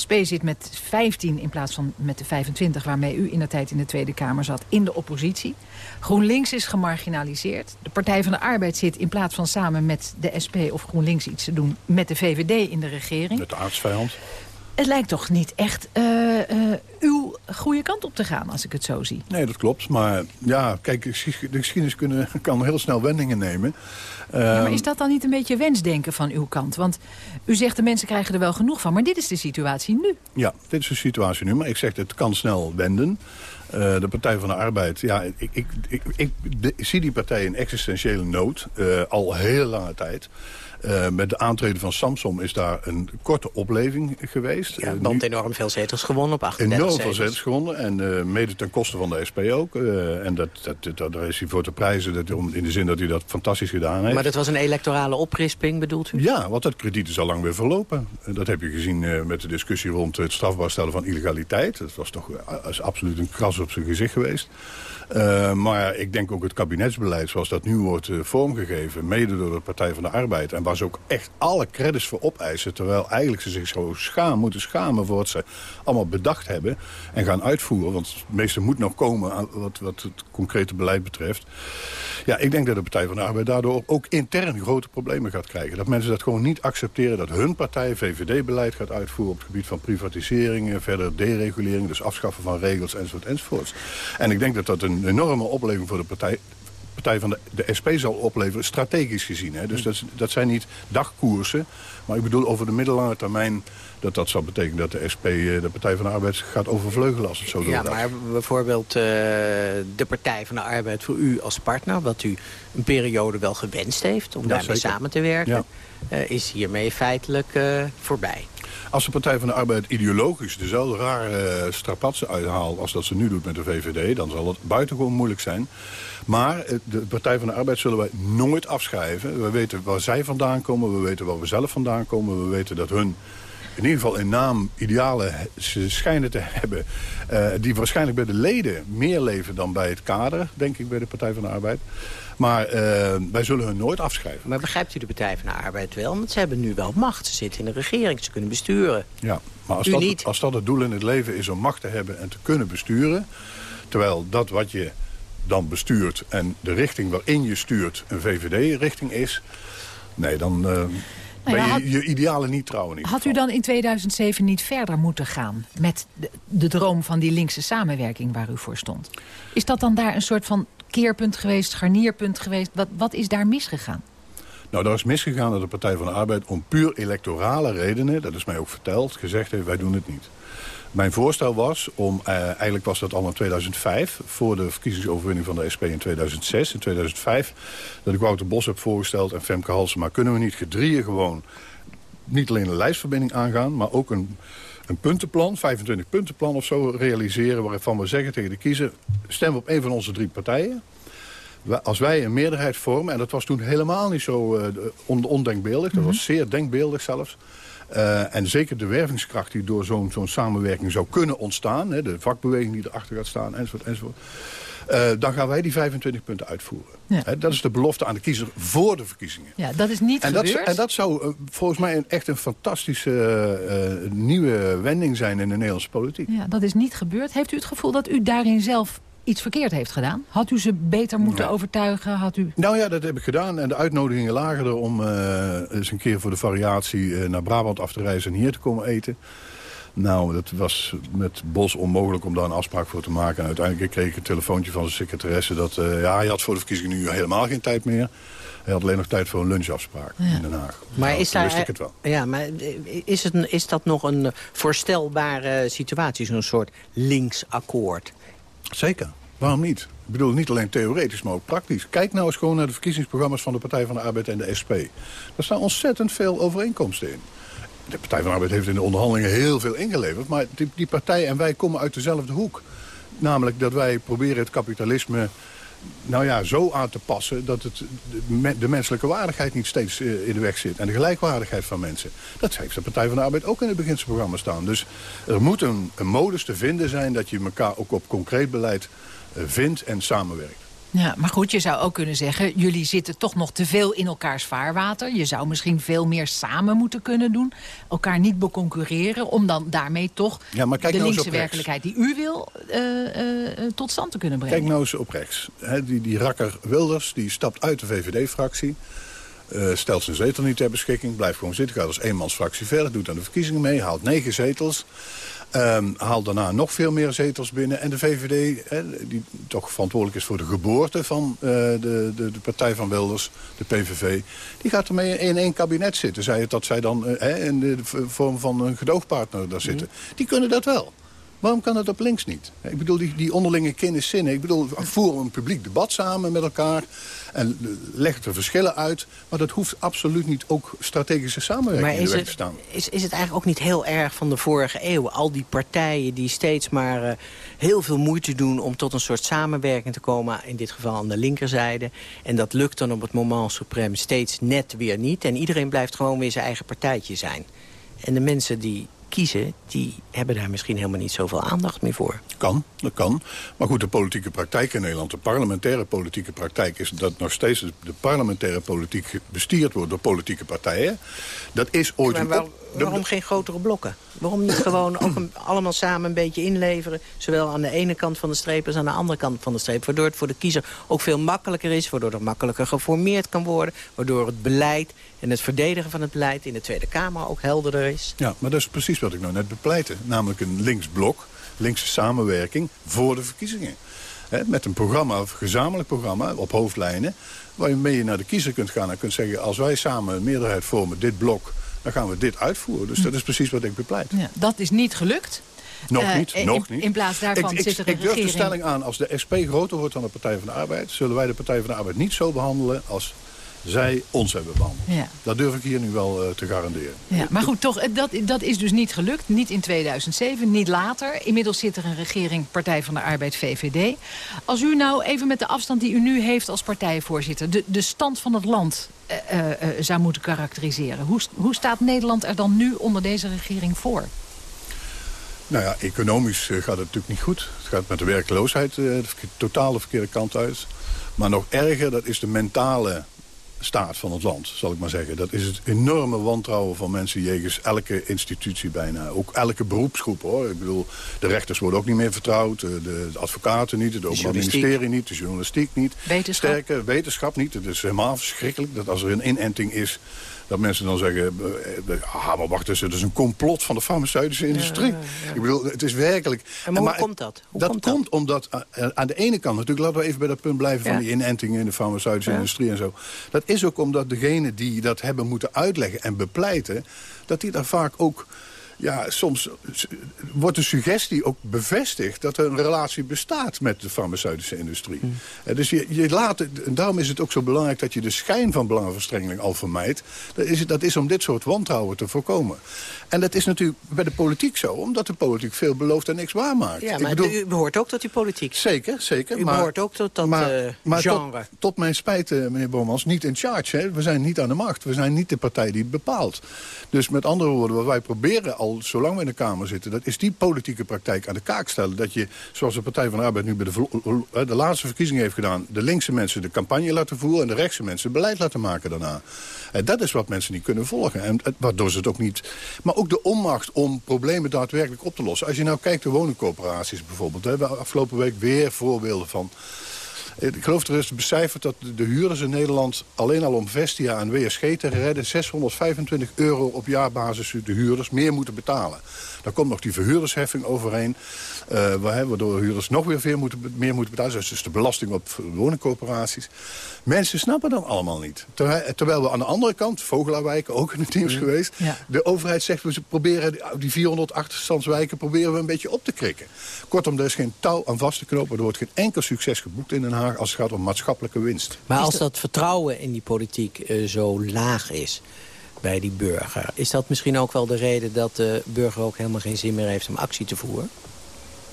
SP zit met 15 in plaats van met de 25... waarmee u in de tijd in de Tweede Kamer zat, in de oppositie. GroenLinks is gemarginaliseerd. De Partij van de Arbeid zit in plaats van samen met de SP of GroenLinks iets te doen... met de VVD in de regering. Met de aardsvijand. Het lijkt toch niet echt uh, uh, uw goede kant op te gaan, als ik het zo zie. Nee, dat klopt. Maar ja, kijk, de geschiedenis kunnen, kan heel snel wendingen nemen. Ja, maar ehm, is dat dan niet een beetje wensdenken van uw kant? Want u zegt de mensen krijgen er wel genoeg van, maar dit is de situatie nu. Ja, dit is de situatie nu. Maar ik zeg, het kan snel wenden. Uh, de Partij van de Arbeid, ja, ik, ik, ik, ik, zie die partij in existentiële nood. al heel lange tijd. Uh, met de aantreden van Samsom is daar een korte opleving geweest. Ja, eh, want enorm veel zetels gewonnen op 38 Enorm veel zetels gewonnen. En uh, mede ten koste van de SP ook. en dat, dat, dat, daar is hij voor te prijzen dat, in de zin dat hij dat fantastisch gedaan heeft. Maar dat was een electorale oprisping, bedoelt u? Ja, want dat krediet is al lang weer verlopen. Dat heb je gezien met de discussie rond het strafbaar stellen van illegaliteit. Dat was toch absoluut een kras op zijn gezicht geweest. Uh, maar ik denk ook het kabinetsbeleid zoals dat nu wordt uh, vormgegeven... mede door de Partij van de Arbeid... en waar ze ook echt alle credits voor opeisen... terwijl eigenlijk ze zich zo schaam, moeten schamen voor wat ze allemaal bedacht hebben... en gaan uitvoeren, want het meeste moet nog komen... wat, wat het concrete beleid betreft. Ja, ik denk dat de Partij van de Arbeid daardoor ook intern grote problemen gaat krijgen. Dat mensen dat gewoon niet accepteren dat hun partij VVD-beleid gaat uitvoeren... op het gebied van privatiseringen, verder deregulering... dus afschaffen van regels enzovoort enzovoort. En ik denk dat dat een enorme opleving voor de partij partij van de, de SP zal opleveren, strategisch gezien. Hè. Dus dat, dat zijn niet dagkoersen. Maar ik bedoel over de middellange termijn... dat dat zal betekenen dat de SP, eh, de Partij van de Arbeid, gaat overvleugelen als het zo doorgaat. Ja, maar bijvoorbeeld uh, de Partij van de Arbeid voor u als partner... wat u een periode wel gewenst heeft om daarmee samen te werken... Uh, is hiermee feitelijk uh, voorbij. Als de Partij van de Arbeid ideologisch dezelfde rare uh, strapatsen uithaalt... als dat ze nu doet met de VVD, dan zal het buitengewoon moeilijk zijn. Maar eh, de Partij van de Arbeid zullen wij nooit afschrijven. We weten waar zij vandaan komen, we weten waar we zelf vandaan komen. We weten dat hun in ieder geval in naam idealen schijnen te hebben... Uh, die waarschijnlijk bij de leden meer leven dan bij het kader, denk ik, bij de Partij van de Arbeid. Maar uh, wij zullen hun nooit afschrijven. Maar begrijpt u de Partij van de Arbeid wel? Want ze hebben nu wel macht. Ze zitten in de regering, ze kunnen besturen. Ja, maar als, dat, als dat het doel in het leven is om macht te hebben en te kunnen besturen... terwijl dat wat je dan bestuurt en de richting waarin je stuurt een VVD-richting is... nee, dan... Uh, nou je, je idealen niet trouwen. Had u dan in 2007 niet verder moeten gaan met de, de, droom van die linkse samenwerking waar u voor stond? Is dat dan daar een soort van keerpunt geweest, garnierpunt geweest? Wat, wat is daar misgegaan? Nou, daar is misgegaan dat de Partij van de Arbeid om puur electorale redenen... dat is mij ook verteld, gezegd heeft, wij doen het niet. Mijn voorstel was om, eh, eigenlijk was dat al in 2005... voor de verkiezingsoverwinning van de SP in 2006. In 2005 dat ik Wouter Bos heb voorgesteld en Femke Halsema... kunnen we niet gedrieën gewoon niet alleen een lijstverbinding aangaan... maar ook een, een puntenplan, 25 puntenplan of zo realiseren... waarvan we zeggen tegen de kiezer... stem op een van onze drie partijen als wij een meerderheid vormen... en dat was toen helemaal niet zo uh, ondenkbeeldig, dat was mhm. zeer denkbeeldig zelfs... Uh, en zeker de wervingskracht die door zo'n zo'n samenwerking zou kunnen ontstaan... Hè, de vakbeweging die erachter gaat staan, enzovoort, enzovoort... Uh, dan gaan wij die 25 punten uitvoeren. Ja. He, dat is de belofte aan de kiezer voor de verkiezingen. Ja, dat is niet en gebeurd. Dat, en dat zou uh, volgens mij een, echt een fantastische uh, nieuwe wending zijn in de Nederlandse politiek. Ja, dat is niet gebeurd. Heeft u het gevoel dat u daarin zelf iets verkeerd heeft gedaan? Had u ze beter moeten ja. overtuigen? Had u... Nou ja, dat heb ik gedaan. En de uitnodigingen lagen er om eens een keer voor de variatie naar Brabant af te reizen en hier te komen eten. Nou, dat was met Bos onmogelijk om daar een afspraak voor te maken. En uiteindelijk kreeg ik een telefoontje van zijn secretaresse... dat uh, ja, hij had voor de verkiezingen nu helemaal geen tijd meer. Hij had alleen nog tijd voor een lunchafspraak ja. in Den Haag. Maar, nou, is, daar, wist ik het wel. Ja, maar is, het is dat nog een voorstelbare situatie, zo'n soort linksakkoord? Zeker. Waarom niet? Ik bedoel, niet alleen theoretisch, maar ook praktisch. Kijk nou eens gewoon naar de verkiezingsprogramma's van de Partij van de Arbeid en de SP. Daar staan ontzettend veel overeenkomsten in de Partij van de Arbeid heeft in de onderhandelingen heel veel ingeleverd. Maar die, die partij en wij komen uit dezelfde hoek. Namelijk dat wij proberen het kapitalisme nou ja, zo aan te passen... dat het de, menselijke waardigheid niet steeds uh, in de weg zit. En de gelijkwaardigheid van mensen. Dat heeft de Partij van de Arbeid ook in het beginselprogramma staan. Dus er moet een, modus te vinden zijn... dat je elkaar ook op concreet beleid uh, vindt en samenwerkt. Ja, maar goed, je zou ook kunnen zeggen... jullie zitten toch nog te veel in elkaars vaarwater. Je zou misschien veel meer samen moeten kunnen doen. Elkaar niet beconcurreren. Om dan daarmee toch ja, maar kijk de nou linkse werkelijkheid die u wil... Uh, uh, tot stand te kunnen brengen. Kijk nou eens op rechts. He, die, die rakker Wilders die stapt uit de VVD-fractie. Uh, stelt zijn zetel niet ter beschikking. Blijft gewoon zitten. Gaat als eenmansfractie verder. Doet aan de verkiezingen mee. Haalt negen zetels. Um, haal daarna nog veel meer zetels binnen. En de VVD, die toch verantwoordelijk is voor de geboorte van uh, de, de, de, partij van Wilders, de PVV... die gaat ermee in één kabinet zitten. Zij het dat zij dan uh, in de vorm van een gedoogpartner daar zitten. Mm. Die kunnen dat wel. Waarom kan dat op links niet? Ik bedoel, die, die onderlinge kenniszinnen. Ik bedoel, voer een publiek debat samen met elkaar. En leg de verschillen uit. Maar dat hoeft absoluut niet ook strategische samenwerking maar in de weg het, te staan. Is, is het eigenlijk ook niet heel erg van de vorige eeuw? Al die partijen die steeds maar uh, heel veel moeite doen... om tot een soort samenwerking te komen. In dit geval aan de linkerzijde. En dat lukt dan op het moment suprem steeds net weer niet. En iedereen blijft gewoon weer zijn eigen partijtje zijn. En de mensen die kiezen, die hebben daar misschien helemaal niet zoveel aandacht meer voor. Kan, dat kan. Maar goed, de politieke praktijk in Nederland, de parlementaire politieke praktijk... is dat nog steeds de parlementaire politiek bestuurd wordt door politieke partijen. Dat is ooit... waarom geen grotere blokken? Waarom niet gewoon ook een, allemaal samen een beetje inleveren... zowel aan de ene kant van de streep als aan de andere kant van de streep... waardoor het voor de kiezer ook veel makkelijker is... waardoor er makkelijker geformeerd kan worden... waardoor het beleid en het verdedigen van het beleid in de Tweede Kamer ook helderder is. Ja, maar dat is precies wat ik nou net bepleitte. Namelijk een linksblok, linkse samenwerking voor de verkiezingen. He, met een programma, een gezamenlijk programma op hoofdlijnen... waarmee je naar de kiezer kunt gaan en kunt zeggen... als wij samen een meerderheid vormen, dit blok, dan gaan we dit uitvoeren. Dus dat is precies wat ik bepleit. Ja, dat is niet gelukt. Nog niet, uh, nog in, niet. In plaats daarvan ik, zit er ik, een ik durf de stelling aan, als de SP groter wordt dan de Partij van de Arbeid... zullen wij de Partij van de Arbeid niet zo behandelen als zij ons hebben behandeld. Ja. Dat durf ik hier nu wel uh, te garanderen. Ja, maar goed, toch, dat, dat is dus niet gelukt. Niet in 2007, niet later. Inmiddels zit er een regering Partij van de Arbeid VVD. Als u nou even met de afstand die u nu heeft als partijvoorzitter... de, de stand van het land uh, uh, zou moeten karakteriseren. Hoe, hoe staat Nederland er dan nu onder deze regering voor? Nou ja, economisch gaat het natuurlijk niet goed. Het gaat met de werkloosheid de totale verkeerde kant uit. Maar nog erger, dat is de mentale staat van het land, zal ik maar zeggen. Dat is het enorme wantrouwen van mensen jegens elke institutie bijna. Ook elke beroepsgroep, hoor. Ik bedoel, de rechters worden ook niet meer vertrouwd. De, de advocaten niet, het openbaar ministerie niet, de journalistiek niet. Wetenschap. Sterker, wetenschap niet. Het is helemaal verschrikkelijk dat als er een inenting is dat mensen dan zeggen, ah, maar wacht eens, het is een complot van de farmaceutische industrie. Ik bedoel, het is werkelijk... En maar hoe komt dat? Hoe dat komt, komt omdat, uh, aan de ene kant natuurlijk, laten we even bij dat punt blijven van die inentingen in de farmaceutische industrie en zo. Dat is ook omdat degenen die dat hebben moeten uitleggen en bepleiten, dat die daar vaak ook ja, soms wordt de suggestie ook bevestigd... dat er een relatie bestaat met de farmaceutische industrie. Eh, Dus je, je laat, het- en daarom is het ook zo belangrijk... dat je de schijn van belangenverstrengeling al vermijdt. Dat is, dat is om dit soort wantrouwen te voorkomen. En dat is natuurlijk bij de politiek zo... omdat de politiek veel belooft en niks waarmaakt. Ja, Ik maar bedoel- u behoort ook tot die politiek. Zeker, zeker. U maar, behoort ook tot dat maar, eh, maar genre. Tot, tot mijn spijt, eh, meneer Bormans, niet in charge. Hè? We zijn niet aan de macht. We zijn niet de partij die het bepaalt. Dus met andere woorden, wat wij proberen al zolang we in de Kamer zitten... dat is die politieke praktijk aan de kaak stellen. Dat je, zoals de Partij van de Arbeid nu bij de, vlo- eh, de laatste verkiezing heeft gedaan... de linkse mensen de campagne laten voeren... en de rechtse mensen beleid laten maken daarna. En dat is wat mensen niet kunnen volgen. En eh, waardoor ze het ook niet... Maar ook de onmacht om problemen daadwerkelijk op te lossen. Als je nou kijkt de woningcorporaties bijvoorbeeld... We hebben afgelopen week weer voorbeelden van... Ik geloof er is becijferd dat de huurders in Nederland... alleen al om Vestia en WSG te redden... 625 euro op jaarbasis de huurders meer moeten betalen. Daar komt nog die verhuurdersheffing overheen... eh, waar- waardoor huurders nog weer veel moeten, meer moeten betalen. Dus, dus de belasting op woningcorporaties. Mensen snappen dat allemaal niet. Terwijl, terwijl we aan de andere kant, Vogelaarwijken, ook in het nieuws geweest... de overheid zegt, we proberen die- die 400 achterstandswijken proberen we een beetje op te krikken. Kortom, er is geen touw aan vast te knopen. Er wordt geen enkel succes geboekt in Den Haag als het gaat om maatschappelijke winst. Maar als dat vertrouwen in die politiek eh, zo laag is bij die burger... is dat misschien ook wel de reden dat de burger ook helemaal geen zin meer heeft om actie te voeren?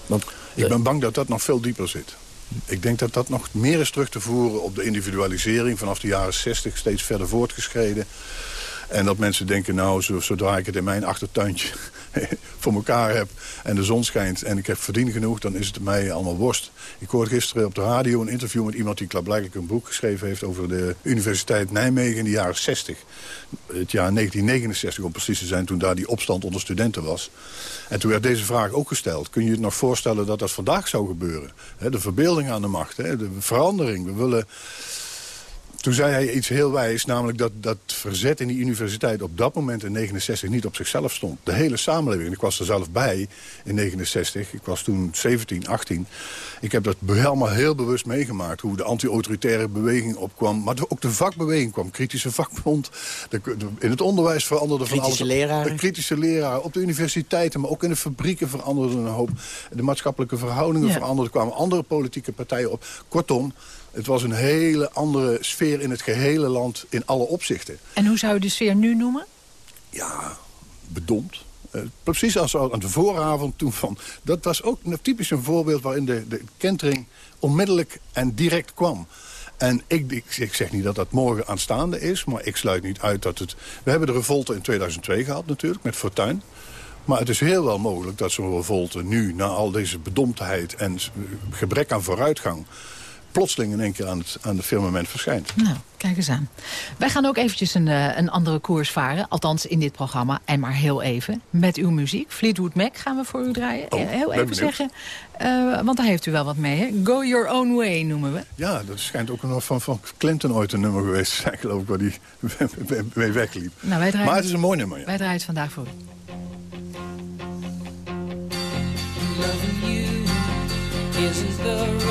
Want, Ik ben bang dat dat nog veel dieper zit. Ik denk dat dat nog meer is terug te voeren op de individualisering... vanaf de jaren 60 steeds verder voortgeschreden. En dat mensen denken, nou, zo- zodra ik het in mijn achtertuintje voor elkaar heb... en de zon schijnt en ik heb verdien genoeg, dan is het mij allemaal worst. Ik hoorde gisteren op de radio een interview met iemand... die klaarblijkelijk een boek geschreven heeft over de Universiteit Nijmegen in de jaren 60. Het jaar 1969 om precies te zijn, toen daar die opstand onder studenten was. En toen werd deze vraag ook gesteld. Kun je je nog voorstellen dat dat vandaag zou gebeuren? De verbeelding aan de macht, de verandering. We willen... Toen zei hij iets heel wijs, namelijk dat dat verzet in die universiteit op dat moment in 69 niet op zichzelf stond. De hele samenleving, en ik was er zelf bij in 69, ik was toen 17, 18. Ik heb dat helemaal heel bewust meegemaakt, hoe de anti-autoritaire beweging opkwam. Maar ook de vakbeweging kwam, kritische vakbond. De, de- in het onderwijs veranderde van alles. Kritische leraren. De kritische leraren, op de universiteiten, maar ook in de fabrieken veranderde een hoop. De maatschappelijke verhoudingen Ja. veranderden, er kwamen andere politieke partijen op. Kortom, het was een hele andere sfeer in het gehele land in alle opzichten. En hoe zou je de sfeer nu noemen? Ja, bedompt. Eh, precies als aan de vooravond toen van... Dat was ook een typisch een voorbeeld waarin de, de kentering onmiddellijk en direct kwam. En ik, ik, ik zeg niet dat dat morgen aanstaande is, maar ik sluit niet uit dat het... We hebben de revolte in 2002 gehad natuurlijk, met Fortuyn. Maar het is heel wel mogelijk dat zo'n revolte nu, na al deze bedomptheid en gebrek aan vooruitgang... plotseling in één keer aan het, aan het firmament verschijnt. Nou, kijk eens aan. Wij gaan ook eventjes een, eh, een andere koers varen. Althans in dit programma. En maar heel even. Met uw muziek. Fleetwood Mac gaan we voor u draaien. Oh, Eh, heel even benieuwd. zeggen. eh, want daar heeft u wel wat mee, hè? Go Your Own Way noemen we. Ja, dat schijnt ook nog van, van Clinton ooit een nummer geweest te zijn, geloof ik, waar die mee wegliep. Nou, wij draaien, Maar het is een mooi nummer, ja. wij draaien het vandaag voor u. Loving you isn't the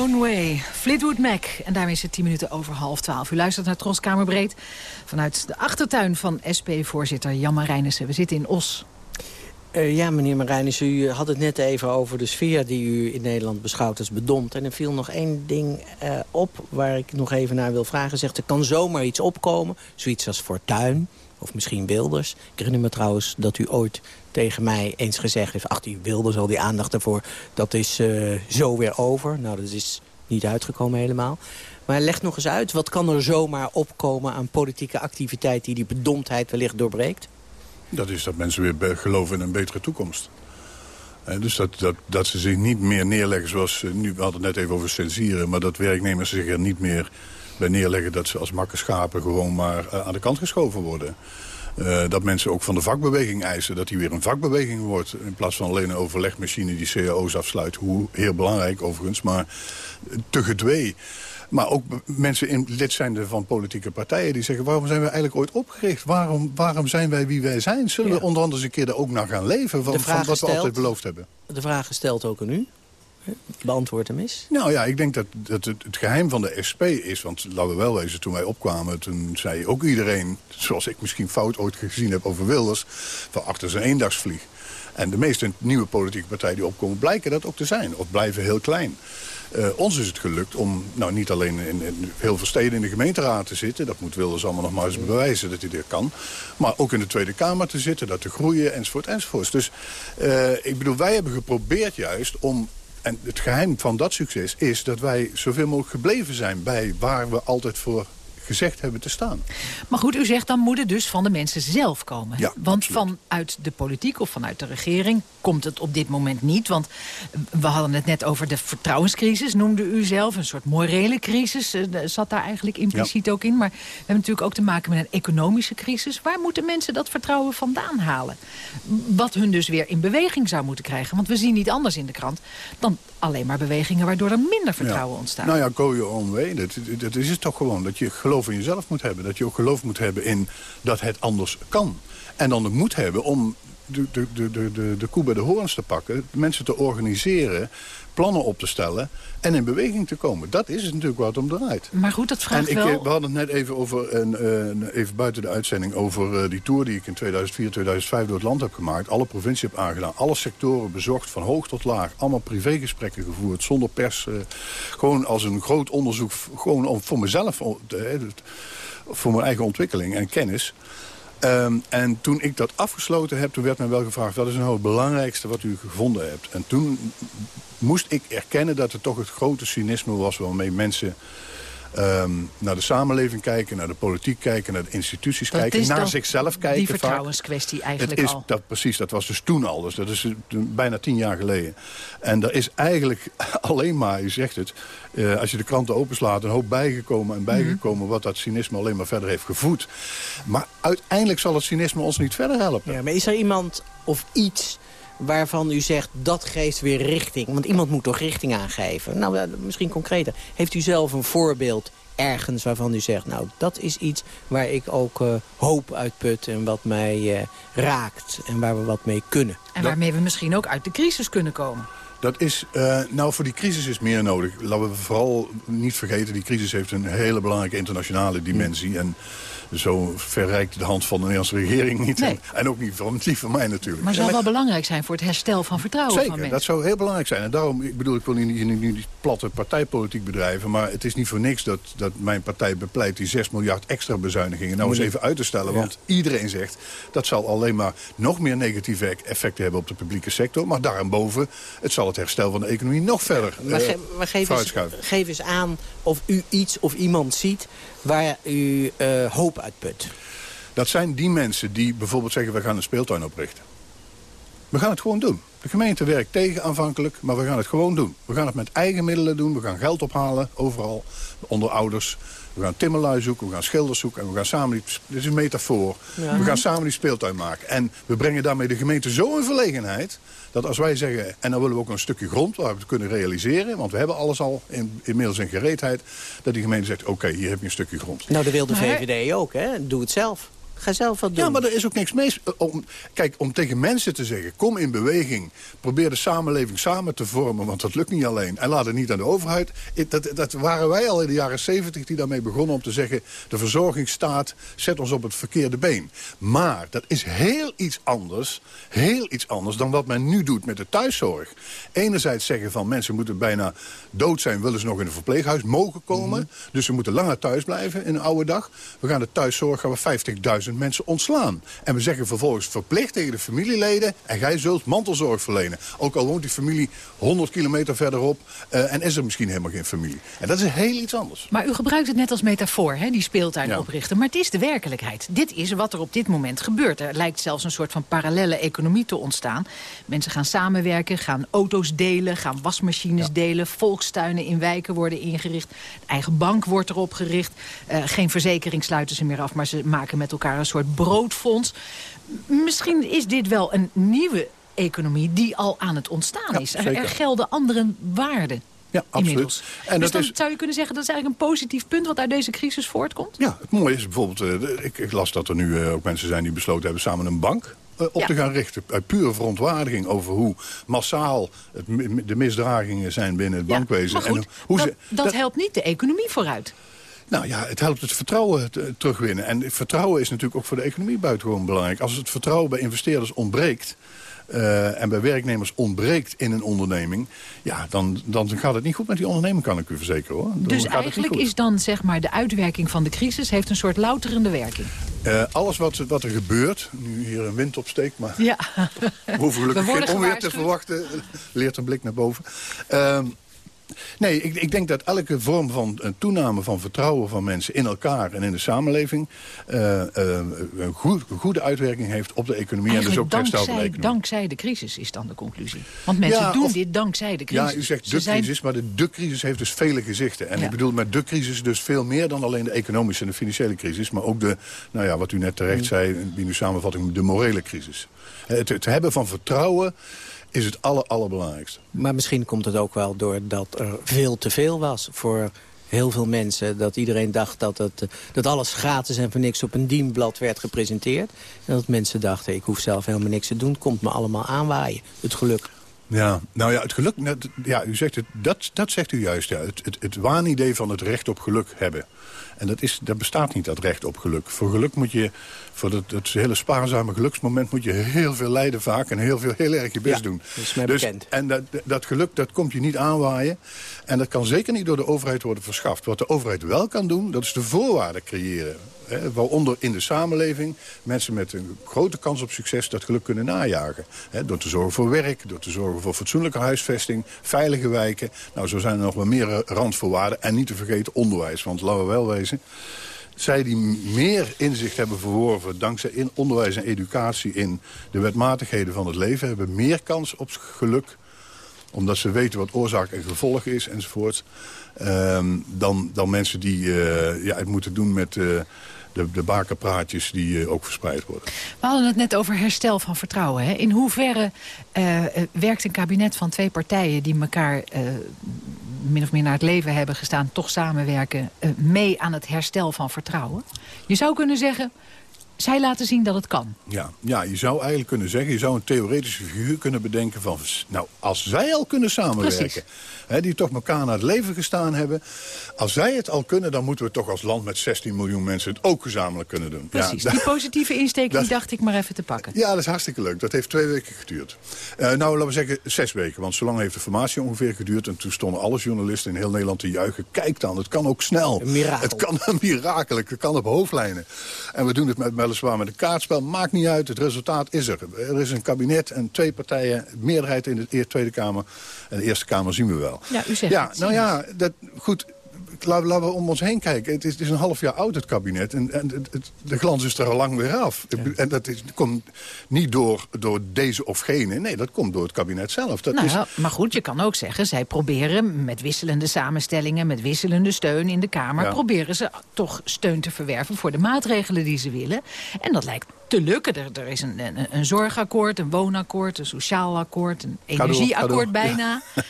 own way. Fleetwood Mac. En daarmee is het 10 minuten over half 12. U luistert naar Troskamerbreed vanuit de achtertuin van SP-voorzitter Jan Marijnissen. We zitten in Os. Eh, ja, meneer Marijnis, u had het net even over de sfeer die u in Nederland beschouwt als bedompt. En er viel nog één ding eh, op waar ik nog even naar wil vragen. Zegt, er kan zomaar iets opkomen, zoiets als Fortuin of misschien Wilders. Ik herinner me trouwens dat u ooit tegen mij eens gezegd heeft... ach, die Wilders, al die aandacht daarvoor, dat is eh, zo weer over. Nou, dat is niet uitgekomen helemaal. Maar leg nog eens uit, wat kan er zomaar opkomen aan politieke activiteit... die die bedomptheid wellicht doorbreekt? Dat is dat mensen weer geloven in een betere toekomst. Eh, dus dat, dat, dat ze zich niet meer neerleggen zoals... eh, nu, we hadden het net even over censieren... maar dat werknemers zich er niet meer bij neerleggen... dat ze als makke schapen gewoon maar eh, aan de kant geschoven worden. Eh, dat mensen ook van de vakbeweging eisen dat die weer een vakbeweging wordt... in plaats van alleen een overlegmachine die cao's afsluit. Hoe heel belangrijk overigens, maar te gedwee. Maar ook mensen in lid zijnde van politieke partijen die zeggen... waarom zijn we eigenlijk ooit opgericht? Waarom, waarom zijn wij wie wij zijn? Zullen we onder andere eens een keer er ook naar gaan leven... van, van wat we altijd beloofd hebben? De vraag gesteld ook aan u. Beantwoord hem eens. Nou ja, ik denk dat, dat het, het geheim van de SP is... want laten we wel wezen, toen wij opkwamen... toen zei ook iedereen, zoals ik misschien fout ooit gezien heb over Wilders... van achter zijn eendagsvlieg. En de meeste nieuwe politieke partijen die opkomen... blijken dat ook te zijn, of blijven heel klein. Eh, ons is het gelukt om nou, niet alleen in, in heel veel steden in de gemeenteraad te zitten... dat moet Wilders allemaal nog maar eens bewijzen dat hij dit kan... maar ook in de Tweede Kamer te zitten, dat te groeien, enzovoort, enzovoort. Dus eh, ik bedoel, wij hebben geprobeerd juist om... En het geheim van dat succes is dat wij zoveel mogelijk gebleven zijn... bij waar we altijd voor gezegd hebben te staan. Maar goed, u zegt dan moet het dus van de mensen zelf komen. Ja, want vanuit de politiek of vanuit de regering komt het op dit moment niet. Want we hadden het net over de vertrouwenscrisis, noemde u zelf. Een soort morele crisis eh, zat daar eigenlijk impliciet ook in. Maar we hebben natuurlijk ook te maken met een economische crisis. Waar moeten mensen dat vertrouwen vandaan halen? Wat hun dus weer in beweging zou moeten krijgen. Want we zien niet anders in de krant dan alleen maar bewegingen... waardoor er minder vertrouwen Ja. ontstaat. Nou ja, go your own way. Dat, dat is het toch gewoon. Dat je geloof in jezelf moet hebben. Dat je ook geloof moet hebben in dat het anders kan. En dan de moed hebben om de, de, de, de, de, koe bij de horens te pakken. Mensen te organiseren. Plannen op te stellen. En in beweging te komen. Dat is het natuurlijk wat om draait. Maar goed, dat vraagt En ik, wel... eh, we hadden het net even over, een, eh, een- even buiten de uitzending... over eh, die tour die ik in 2004, 2005 door het land heb gemaakt. Alle provincie heb aangedaan. Alle sectoren bezocht, van hoog tot laag. Allemaal privégesprekken gevoerd, zonder pers. gewoon als een groot onderzoek, gewoon om, voor mezelf... voor mijn eigen ontwikkeling en kennis... Ehm, en toen ik dat afgesloten heb, toen werd mij wel gevraagd... wat is nou het belangrijkste wat u gevonden hebt? En toen moest ik erkennen dat het toch het grote cynisme was... waarmee mensen ehm, naar de samenleving kijken, naar de politiek kijken... naar de instituties Dat kijken, naar zichzelf kijken. Die vaak. vertrouwenskwestie eigenlijk het is, al. Dat, precies, dat was dus toen al. Dus dat is eh, bijna tien jaar geleden. En er is eigenlijk alleen maar, je zegt het... eh, als je de kranten openslaat, een hoop bijgekomen en bijgekomen... Mhm. wat dat cynisme alleen maar verder heeft gevoed. Maar uiteindelijk zal het cynisme ons niet verder helpen. Ja, maar is er iemand of iets waarvan u zegt dat geeft weer richting? Want iemand moet toch richting aangeven? Nou, misschien concreter. Heeft u zelf een voorbeeld ergens waarvan u zegt... nou, dat is iets waar ik ook eh, hoop uit put en wat mij eh, raakt... en waar we wat mee kunnen? En waarmee we misschien ook uit de crisis kunnen komen. Dat is, eh, nou voor die crisis is meer nodig. Laten we vooral niet vergeten, die crisis heeft een hele belangrijke internationale dimensie. En zo verrijkt de hand van de Nederlandse regering niet. Nee. En, en ook niet van, die van mij natuurlijk. Maar zal wel belangrijk zijn voor het herstel van vertrouwen van Zeker, mensen. dat zou heel belangrijk zijn. En daarom, ik bedoel, ik wil niet, niet, niet die platte partijpolitiek bedrijven... maar het is niet voor niks dat, dat mijn partij bepleit die 6 miljard extra bezuinigingen... nou eens Moet even uit te stellen. Ja. Want iedereen zegt, dat zal alleen maar nog meer negatieve effecten hebben... op de publieke sector. Maar daarboven, het zal het herstel van de economie nog verder Maar, eh, ge- maar geef, eens, vooruitschuiven. geef eens aan of u iets of iemand ziet waar u eh, hoop uit put. Dat zijn die mensen die bijvoorbeeld zeggen... we gaan een speeltuin oprichten. We gaan het gewoon doen. De gemeente werkt tegen aanvankelijk, maar we gaan het gewoon doen. We gaan het met eigen middelen doen. We gaan geld ophalen, overal, onder ouders. We gaan timmerlui zoeken, we gaan schilders zoeken... en we gaan samen die... Dit is een metafoor. Ja. We gaan samen die speeltuin maken. En we brengen daarmee de gemeente zo in verlegenheid... dat als wij zeggen, en dan willen we ook een stukje grond... waar we het kunnen realiseren, want we hebben alles al in, inmiddels in gereedheid... dat die gemeente zegt, oké, hier heb je een stukje grond. Nou, dat wil de VVD ook, hè? Doe het zelf. Ga zelf wat doen. Ja, maar er is ook niks mis. eh, Om, kijk, om tegen mensen te zeggen, kom in beweging. Probeer de samenleving samen te vormen, want dat lukt niet alleen. En laat het niet aan de overheid. Dat, dat waren wij al in de jaren zeventig die daarmee begonnen om te zeggen... de verzorgingsstaat zet ons op het verkeerde been. Maar dat is heel iets anders, heel iets anders dan wat men nu doet met de thuiszorg. Enerzijds zeggen van mensen moeten bijna dood zijn... willen ze nog in een verpleeghuis mogen komen. Dus ze moeten langer thuis blijven in een oude dag. We gaan de thuiszorg gaan we 50.000 mensen ontslaan. En we zeggen vervolgens verplicht tegen de familieleden... en jij zult mantelzorg verlenen. Ook al woont die familie 100 kilometer verderop... eh, en is er misschien helemaal geen familie. En dat is heel iets anders. Maar u gebruikt het net als metafoor, hè, die speeltuin Ja. oprichten. Maar het is de werkelijkheid. Dit is wat er op dit moment gebeurt. Er lijkt zelfs een soort van parallelle economie te ontstaan. Mensen gaan samenwerken, gaan auto's delen, gaan wasmachines delen... volkstuinen in wijken worden ingericht. Een eigen bank wordt erop gericht. Eh, geen verzekering sluiten ze meer af, maar ze maken met elkaar een soort broodfonds. Misschien is dit wel een nieuwe economie die al aan het ontstaan is. Er, er gelden andere waarden. Ja, Inmiddels. absoluut. En dus dat dan is, zou je kunnen zeggen dat is eigenlijk een positief punt wat uit deze crisis voortkomt? ja, het mooie is bijvoorbeeld... eh, ik, ik las dat er nu eh, ook mensen zijn die besloten hebben... samen een bank eh, op Ja. te gaan richten. Uit pure verontwaardiging over hoe massaal het, de misdragingen zijn binnen het bankwezen. Goed, en hoe dat, ze, dat helpt niet de economie vooruit. Nou ja, het helpt het vertrouwen te- terugwinnen. En vertrouwen is natuurlijk ook voor de economie buitengewoon belangrijk. Als het vertrouwen bij investeerders ontbreekt... eh, en bij werknemers ontbreekt in een onderneming... ja, dan, dan gaat het niet goed met die onderneming, kan ik u verzekeren. hoor. Dan Dus eigenlijk is dan zeg maar de uitwerking van de crisis... heeft een soort louterende werking. Eh, alles wat, wat er gebeurt, nu hier een wind opsteekt... maar Ja. we hoeven gelukkig geen onweer te verwachten. Leert een blik naar boven. Ehm, nee, ik, ik denk dat elke vorm van een toename van vertrouwen van mensen in elkaar en in de samenleving... eh, eh, een goed, een goede uitwerking heeft op de economie en dus ook herstel van de dankzij, economie. dankzij de crisis is dan de conclusie. Want mensen Ja, doen of- dit dankzij de crisis. Ja, u zegt Ze de zijn- crisis, maar de, de crisis heeft dus vele gezichten. En Ja. ik bedoel met de crisis dus veel meer dan alleen de economische en de financiële crisis. Maar ook de, nou ja, wat u net terecht zei, in uw samenvatting, de morele crisis. Het, het hebben van vertrouwen is het aller, allerbelangrijkste. Maar misschien komt het ook wel doordat er veel te veel was voor heel veel mensen. Dat iedereen dacht dat, het, dat alles gratis en voor niks op een dienblad werd gepresenteerd. En dat mensen dachten, ik hoef zelf helemaal niks te doen. Komt me allemaal aanwaaien, het geluk. Ja, nou ja, het geluk, ja, u zegt het, dat, dat zegt u juist. Ja. Het, het, het waanidee van het recht op geluk hebben. En dat, is, dat bestaat niet, dat recht op geluk. Voor geluk moet je, voor dat, dat hele spaarzame geluksmoment... moet je heel veel lijden vaak en heel, veel, heel erg je best Ja, doen. dat is mij dus, bekend. En dat, dat geluk, dat komt je niet aanwaaien. En dat kan zeker niet door de overheid worden verschaft. Wat de overheid wel kan doen, dat is de voorwaarden creëren. Waaronder in de samenleving mensen met een grote kans op succes dat geluk kunnen najagen. Hè, door te zorgen voor werk, door te zorgen voor fatsoenlijke huisvesting, veilige wijken. Nou, zo zijn er nog wel meer eh, randvoorwaarden. En niet te vergeten onderwijs, want laten we wel wezen... Zij die meer inzicht hebben verworven dankzij in onderwijs en educatie in de wetmatigheden van het leven... hebben meer kans op geluk omdat ze weten wat oorzaak en gevolg is enzovoort... ehm, dan, dan mensen die eh, ja, het moeten doen met eh, de, de bakenpraatjes die eh, ook verspreid worden. We hadden het net over herstel van vertrouwen. Hè? In hoeverre eh, eh, werkt een kabinet van twee partijen... die elkaar min of meer naar het leven hebben gestaan... toch samenwerken mee aan het herstel van vertrouwen? Je zou kunnen zeggen, zij laten zien dat het kan. Ja, ja, je zou eigenlijk kunnen zeggen... je zou een theoretische figuur kunnen bedenken van... nou, als zij al kunnen samenwerken... Precies. Hè, die toch elkaar naar het leven gestaan hebben... als zij het al kunnen, dan moeten we toch als land met 16 miljoen mensen... het ook gezamenlijk kunnen doen. Precies, Ja, die positieve insteek dat- die dacht ik maar even te pakken. Ja, dat is hartstikke leuk. Dat heeft twee weken geduurd. Eh, nou, laten we zeggen zes weken. Want zo lang heeft de formatie ongeveer geduurd. En toen stonden alle journalisten in heel Nederland te juichen. Kijk dan, het kan ook snel. Een mirakel. Het kan een mirakel. Het kan op hoofdlijnen. En we doen het met, weliswaar met een kaartspel. Maakt niet uit. Het resultaat is er. Er is een kabinet en twee partijen. Meerderheid in de Tweede Kamer. En de Eerste Kamer zien we wel. Ja, u zegt Ja, het. nou ja, dat, goed. Laten we om ons heen kijken. Het is, het is een half jaar oud, het kabinet. En, en het, het- de glans is er al lang weer af. En dat is, komt niet door, door deze of gene. Nee, dat komt door het kabinet zelf. Dat Nou is, ja, maar goed, je kan ook zeggen... zij proberen met wisselende samenstellingen... met wisselende steun in de Kamer... Ja. proberen ze toch steun te verwerven voor de maatregelen die ze willen. En dat lijkt te lukken. Er, er is een, een, een zorgakkoord, een woonakkoord, een sociaal akkoord... een energieakkoord bijna.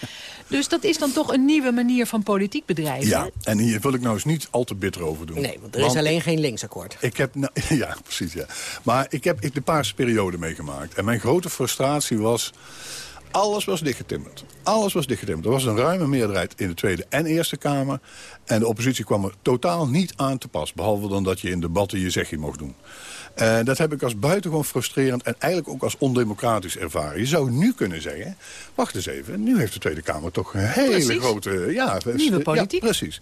Dus dat is dan toch een nieuwe manier van politiek bedrijven. Ja, en hier wil ik nou eens niet al te bitter over doen. Nee, want er is alleen geen linksakkoord. Ik heb, nou, ja, precies, ja. Maar ik heb ik de paarse periode meegemaakt. En mijn grote frustratie was... Alles was dichtgetimmerd. Alles was dichtgetimmerd. Er was een ruime meerderheid in de Tweede en Eerste Kamer. En de oppositie kwam er totaal niet aan te pas. Behalve dan dat je in debatten je zegje mocht doen. Eh, dat heb ik als buitengewoon frustrerend en eigenlijk ook als ondemocratisch ervaren. Je zou nu kunnen zeggen, wacht eens even, nu heeft de Tweede Kamer toch een hele Precies. grote... Ja, Nieuwe ja, politiek. precies.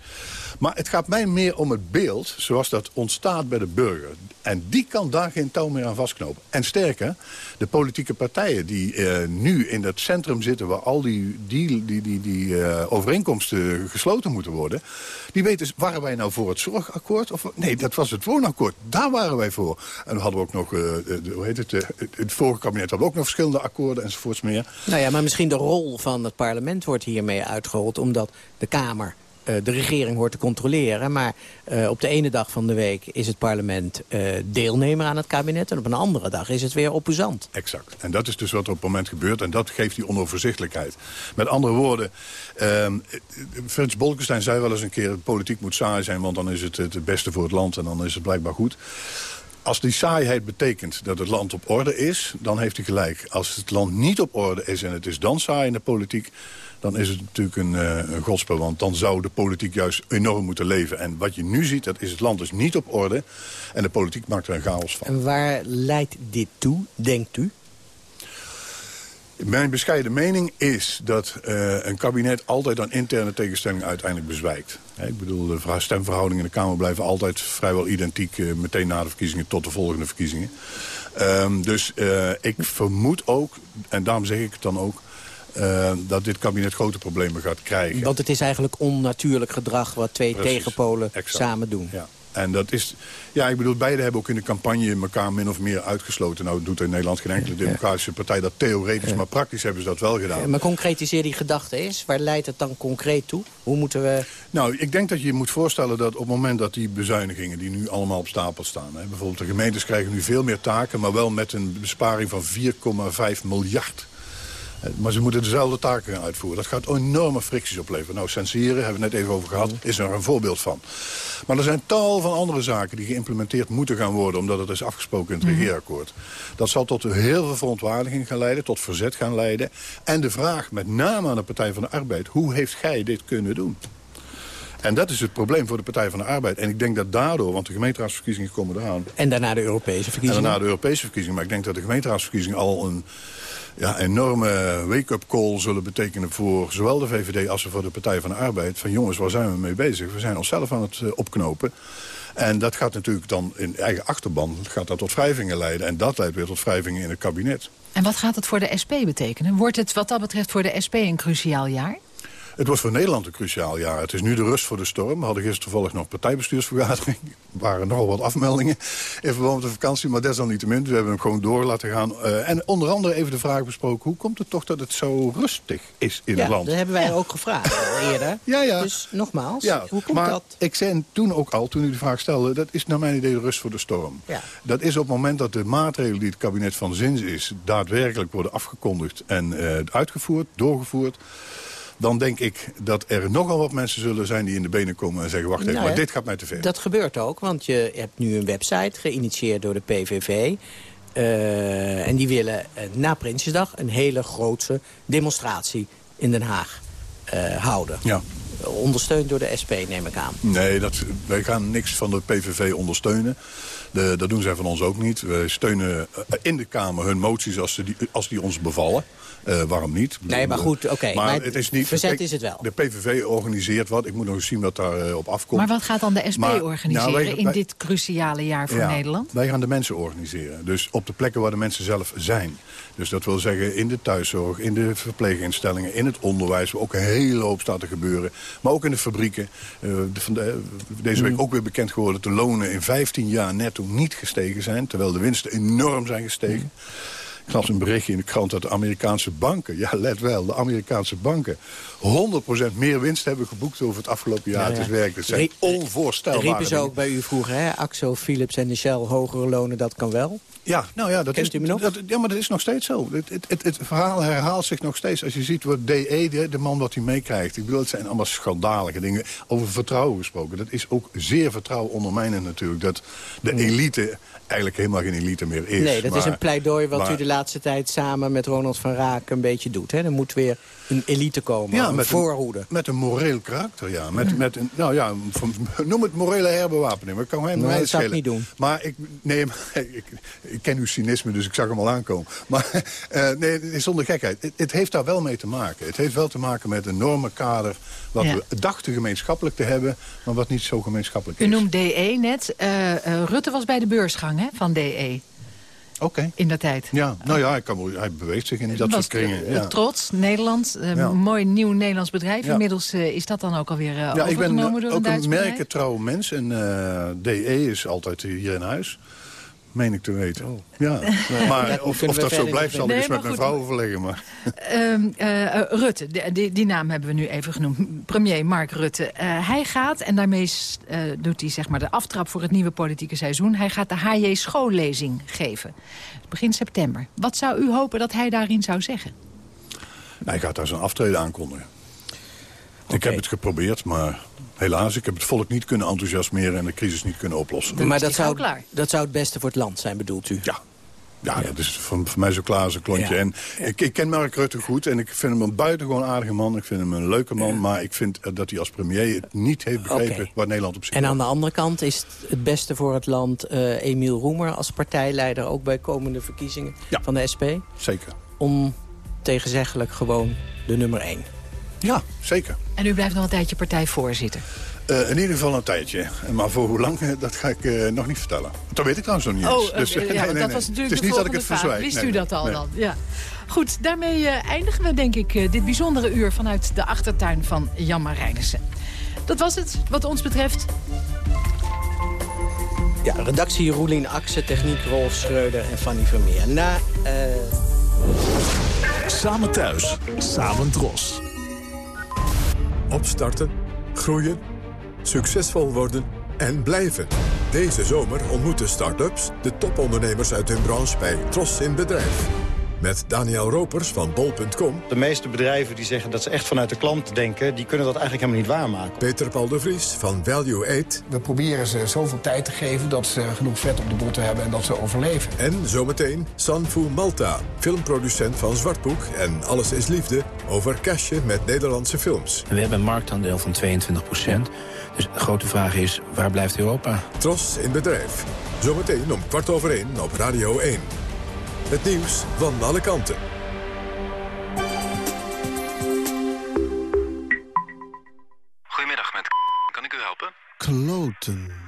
Maar het gaat mij meer om het beeld zoals dat ontstaat bij de burger. En die kan daar geen touw meer aan vastknopen. En sterker, de politieke partijen die eh, nu in dat centrum zitten... waar al die, die, die, die, die eh, overeenkomsten gesloten moeten worden... die weten, waren wij nou voor het zorgakkoord? Of, nee, dat was het woonakkoord. Daar waren wij voor. En dan hadden we ook nog, eh, de- hoe heet het, het vorige kabinet hadden we ook nog verschillende akkoorden enzovoorts meer. Nou ja, maar misschien de rol van het parlement wordt hiermee uitgerold... omdat de Kamer eh, de regering hoort te controleren. Maar eh, op de ene dag van de week is het parlement deelnemer aan het kabinet... en op een andere dag is het weer opposant. Exact. En dat is dus wat er op het moment gebeurt. En dat geeft die onoverzichtelijkheid. Met andere woorden, ehm Frits Bolkestein zei wel eens een keer... politiek moet saai zijn, want dan is het het beste voor het land... en dan is het blijkbaar goed. Als die saaiheid betekent dat het land op orde is, dan heeft hij gelijk. Als het land niet op orde is en het is dan saai in de politiek... dan is het natuurlijk een, godsspel. Want dan zou de politiek juist enorm moeten leven. En wat je nu ziet, dat is het land is niet op orde... en de politiek maakt er een chaos van. En waar leidt dit toe, denkt u? Mijn bescheiden mening is dat eh, een kabinet altijd aan interne tegenstellingen uiteindelijk bezwijkt. Ik bedoel, de stemverhoudingen in de Kamer blijven altijd vrijwel identiek... eh, meteen na de verkiezingen tot de volgende verkiezingen. Ehm, dus eh, ik vermoed ook, en daarom zeg ik het dan ook... dat dit kabinet grote problemen gaat krijgen. Want het is eigenlijk onnatuurlijk gedrag... wat twee Precies, tegenpolen exact. samen doen. Ja. En dat is, ja, ik bedoel, beide hebben ook in de campagne elkaar min of meer uitgesloten. Nou doet in Nederland geen enkele democratische partij dat theoretisch, maar praktisch hebben ze dat wel gedaan. Maar concretiseer die gedachte eens. Waar leidt het dan concreet toe? Hoe moeten we... Nou, ik denk dat je moet voorstellen dat op het moment dat die bezuinigingen... die nu allemaal op stapel staan... Hè, bijvoorbeeld de gemeentes krijgen nu veel meer taken... maar wel met een besparing van 4,5 miljard. Maar ze moeten dezelfde taken gaan uitvoeren. Dat gaat enorme fricties opleveren. Nou, censureren, hebben we net even over gehad, is er een voorbeeld van. Maar er zijn tal van andere zaken die geïmplementeerd moeten gaan worden... omdat het is afgesproken in het Mhm. regeerakkoord. Dat zal tot heel veel verontwaardiging gaan leiden, tot verzet gaan leiden. En de vraag, met name aan de Partij van de Arbeid... hoe heeft gij dit kunnen doen? En dat is het probleem voor de Partij van de Arbeid. En ik denk dat daardoor, want de gemeenteraadsverkiezingen komen eraan... En daarna de Europese En verkiezingen? daarna de Europese verkiezingen. Maar ik denk dat de gemeenteraadsverkiezingen al een ja, enorme wake-up call zullen betekenen... voor zowel de VVD als voor de Partij van de Arbeid. Van jongens, waar zijn we mee bezig? We zijn onszelf aan het eh, opknopen. En dat gaat natuurlijk dan in eigen achterban gaat dat tot wrijvingen leiden. En dat leidt weer tot wrijvingen in het kabinet. En wat gaat het voor de SP betekenen? Wordt het wat dat betreft voor de SP een cruciaal jaar? Het wordt voor Nederland een cruciaal jaar. Het is nu de rust voor de storm. We hadden gisteren toevallig nog partijbestuursvergadering. Er waren nogal wat afmeldingen in verband met de vakantie. Maar desalniettemin, we hebben hem gewoon door laten gaan. Eh, en onder andere even de vraag besproken... hoe komt het toch dat het zo rustig is in ja, het land? dat hebben wij ook gevraagd al eerder. Ja, ja. Dus nogmaals, Ja, hoe komt maar dat? ik zei toen ook al, toen u de vraag stelde... dat is naar mijn idee de rust voor de storm. Ja. Dat is op het moment dat de maatregelen die het kabinet van zins is... daadwerkelijk worden afgekondigd en eh, uitgevoerd, doorgevoerd... dan denk ik dat er nogal wat mensen zullen zijn die in de benen komen en zeggen... wacht even, Nou maar dit gaat mij te ver. Dat gebeurt ook, want je hebt nu een website geïnitieerd door de PVV. eh, en die willen eh, na Prinsjesdag een hele grootse demonstratie in Den Haag eh, houden. Ja. Ondersteund door de SP, neem ik aan. Nee, dat, wij gaan niks van de PVV ondersteunen. De, dat doen zij van ons ook niet. Wij steunen eh, in de Kamer hun moties als, ze die, als die ons bevallen. Eh, waarom niet? Nee, maar goed, oké, Maar, maar het is niet, verzet is het wel. De PVV organiseert wat. Ik moet nog eens zien wat daarop op afkomt. Maar wat gaat dan de SP Maar- organiseren nou, wij- in wij- dit cruciale jaar voor Ja, Nederland? Wij gaan de mensen organiseren. Dus op de plekken waar de mensen zelf zijn. Dus dat wil zeggen in de thuiszorg, in de verpleeginstellingen, in het onderwijs... waar ook een hele hoop staat te gebeuren. Maar ook in de fabrieken. Eh, de- van de- deze Mm. week ook weer bekend geworden... de lonen in 15 jaar niet gestegen zijn... terwijl de winsten enorm zijn gestegen. Ik las een berichtje in de krant dat de Amerikaanse banken... ja, let wel, de Amerikaanse banken... 100% meer winst hebben geboekt over het afgelopen jaar. Ja, ja. Het is werkelijk, dat zijn onvoorstelbare Riepen ze ook bij u vroeger, hè? Axo, Philips en de Shell, hogere lonen, dat kan wel. Ja, nou ja, dat Kent is, u me nog? Dat, ja, maar dat is nog steeds zo. Het, het, het, het verhaal herhaalt zich nog steeds. Als je ziet wat DE, de, de man wat hij meekrijgt. Ik bedoel, het zijn allemaal schandalige dingen. Over vertrouwen gesproken. Dat is ook zeer vertrouwen ondermijnend natuurlijk. Dat de elite eigenlijk helemaal geen elite meer is. nee, dat is een pleidooi wat maar- u de laatste tijd samen met Ronald van Raak een beetje doet. Hè? Er moet weer een elite komen, Ja, een met voorhoede. Een, met een moreel karakter, ja. Met, met een, nou ja, van- noem het morele herbewapening. Maar kan mij Nee, mij dat zou ik schelen. niet doen. Maar ik, nee, maar ik, ik ken uw cynisme, dus ik zag hem al aankomen. Maar eh, nee, het is zonder gekheid. Het, het heeft daar wel mee te maken. Het heeft wel te maken met een normenkader... wat Ja. we dachten gemeenschappelijk te hebben... maar wat niet zo gemeenschappelijk U is. noemt DE net. Eh, eh, Rutte was bij de beursgang hè, van DE. Oké. In dat tijd. Ja, nou ja, hij, kan, wel- hij beweegt zich in dat soort kringen. eh, Ja. Trots, Nederland. eh, Ja. Een mooi nieuw Nederlands bedrijf. Ja. Inmiddels eh, is dat dan ook alweer eh Ja, ik ben door een ook een bedrijf. merkentrouw mens. En DE is altijd hier in huis. Meen ik te weten. Ja. Maar of, dat zo blijft, zal ik eens met mijn vrouw overleggen. Maar. Ehm, eh, eh, Rutte, die, die, die naam hebben we nu even genoemd. Premier Mark Rutte. Eh, hij gaat, en daarmee eh, doet hij zeg maar de aftrap voor het nieuwe politieke seizoen... hij gaat de HJ schoollezing geven. Begin september. Wat zou u hopen dat hij daarin zou zeggen? Nou, hij gaat daar zijn aftreden aankondigen. Ik heb het geprobeerd, maar helaas, ik heb het volk niet kunnen enthousiasmeren... en de crisis niet kunnen oplossen. maar dat zou, dat zou het beste voor het land zijn, bedoelt u? Ja. Ja, dat is voor, voor mij zo klaar als een klontje. En ik, ik ken Mark Rutte goed en ik vind hem een buitengewoon aardige man. Ik vind hem een leuke man, maar ik vind eh, dat hij als premier het niet heeft begrepen... Oké. waar Nederland op zit. En aan de andere kant is het het beste voor het land eh, Emiel Roemer als partijleider... ook bij komende verkiezingen van de SP. Zeker. Ontegenzeggelijk gewoon de nummer één. Ja, zeker. En u blijft nog een tijdje partijvoorzitter. Eh, in ieder geval een tijdje. En Maar voor hoe lang, eh, dat ga ik eh, nog niet vertellen. Dat weet ik trouwens nog niet eens. Oh, Dus, ja, nee, want nee, dat nee. was natuurlijk Het is niet dat ik het vraag. verzwijg. Wist Nee, u dat al nee. dan? Ja. Goed, daarmee eh, eindigen we denk ik eh, dit bijzondere uur... vanuit de achtertuin van Jan Marijnissen. Dat was het, wat ons betreft. Ja, redactie Roelien Akse, techniek Rolf Schreuder en Fanny Vermeer. Na... eh, Samen thuis, samen dros. Opstarten, groeien, succesvol worden en blijven. Deze zomer ontmoeten start-ups de topondernemers uit hun branche bij Tros in Bedrijf. Met Daniel Ropers van bol.com. De meeste bedrijven die zeggen dat ze echt vanuit de klant denken... die kunnen dat eigenlijk helemaal niet waarmaken. Peter Paul de Vries van Value Aid. We proberen ze zoveel tijd te geven dat ze genoeg vet op de botten hebben en dat ze overleven. En zometeen Sanfu Malta, filmproducent van Zwartboek en Alles is Liefde... over cashen met Nederlandse films. We hebben een marktaandeel van 22% Dus de grote vraag is, waar blijft Europa? Tros in Bedrijf. Zometeen om kwart over één op Radio 1. Het nieuws van alle kanten. Goedemiddag, met kan ik u helpen? Kloten.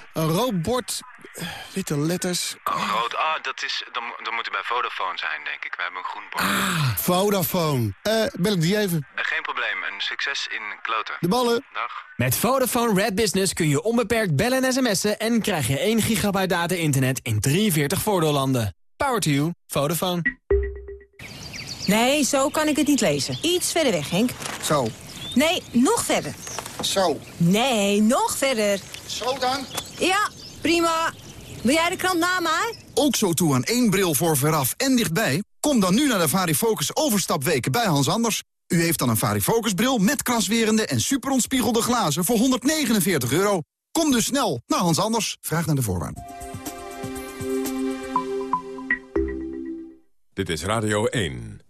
Een rood bord, eh, witte letters. Oh, rood. Ah, dat is, dan, dan moet bij Vodafone zijn, denk ik. We hebben een groen bord. Ah, Vodafone. Eh, bel ik die even. Eh, geen probleem, een succes in kloten. De ballen. Dag. Met Vodafone Red Business kun je onbeperkt bellen en sms'en... en krijg je 1 gigabyte data-internet in 43 voordeellanden. Power to you. Vodafone. Nee, zo kan ik het niet lezen. Iets verder weg, Henk. Zo. Nee, nog verder. Zo. Nee, nog verder. Zo dan? Ja, prima. Wil jij de krant na mij? Ook zo toe aan één bril voor veraf en dichtbij? Kom dan nu naar de Varifocus overstapweken bij Hans Anders. U heeft dan een Varifocus bril met kraswerende en superontspiegelde glazen voor 149 euro. Kom dus snel naar Hans Anders. Vraag naar de voorwaarden. Dit is Radio 1.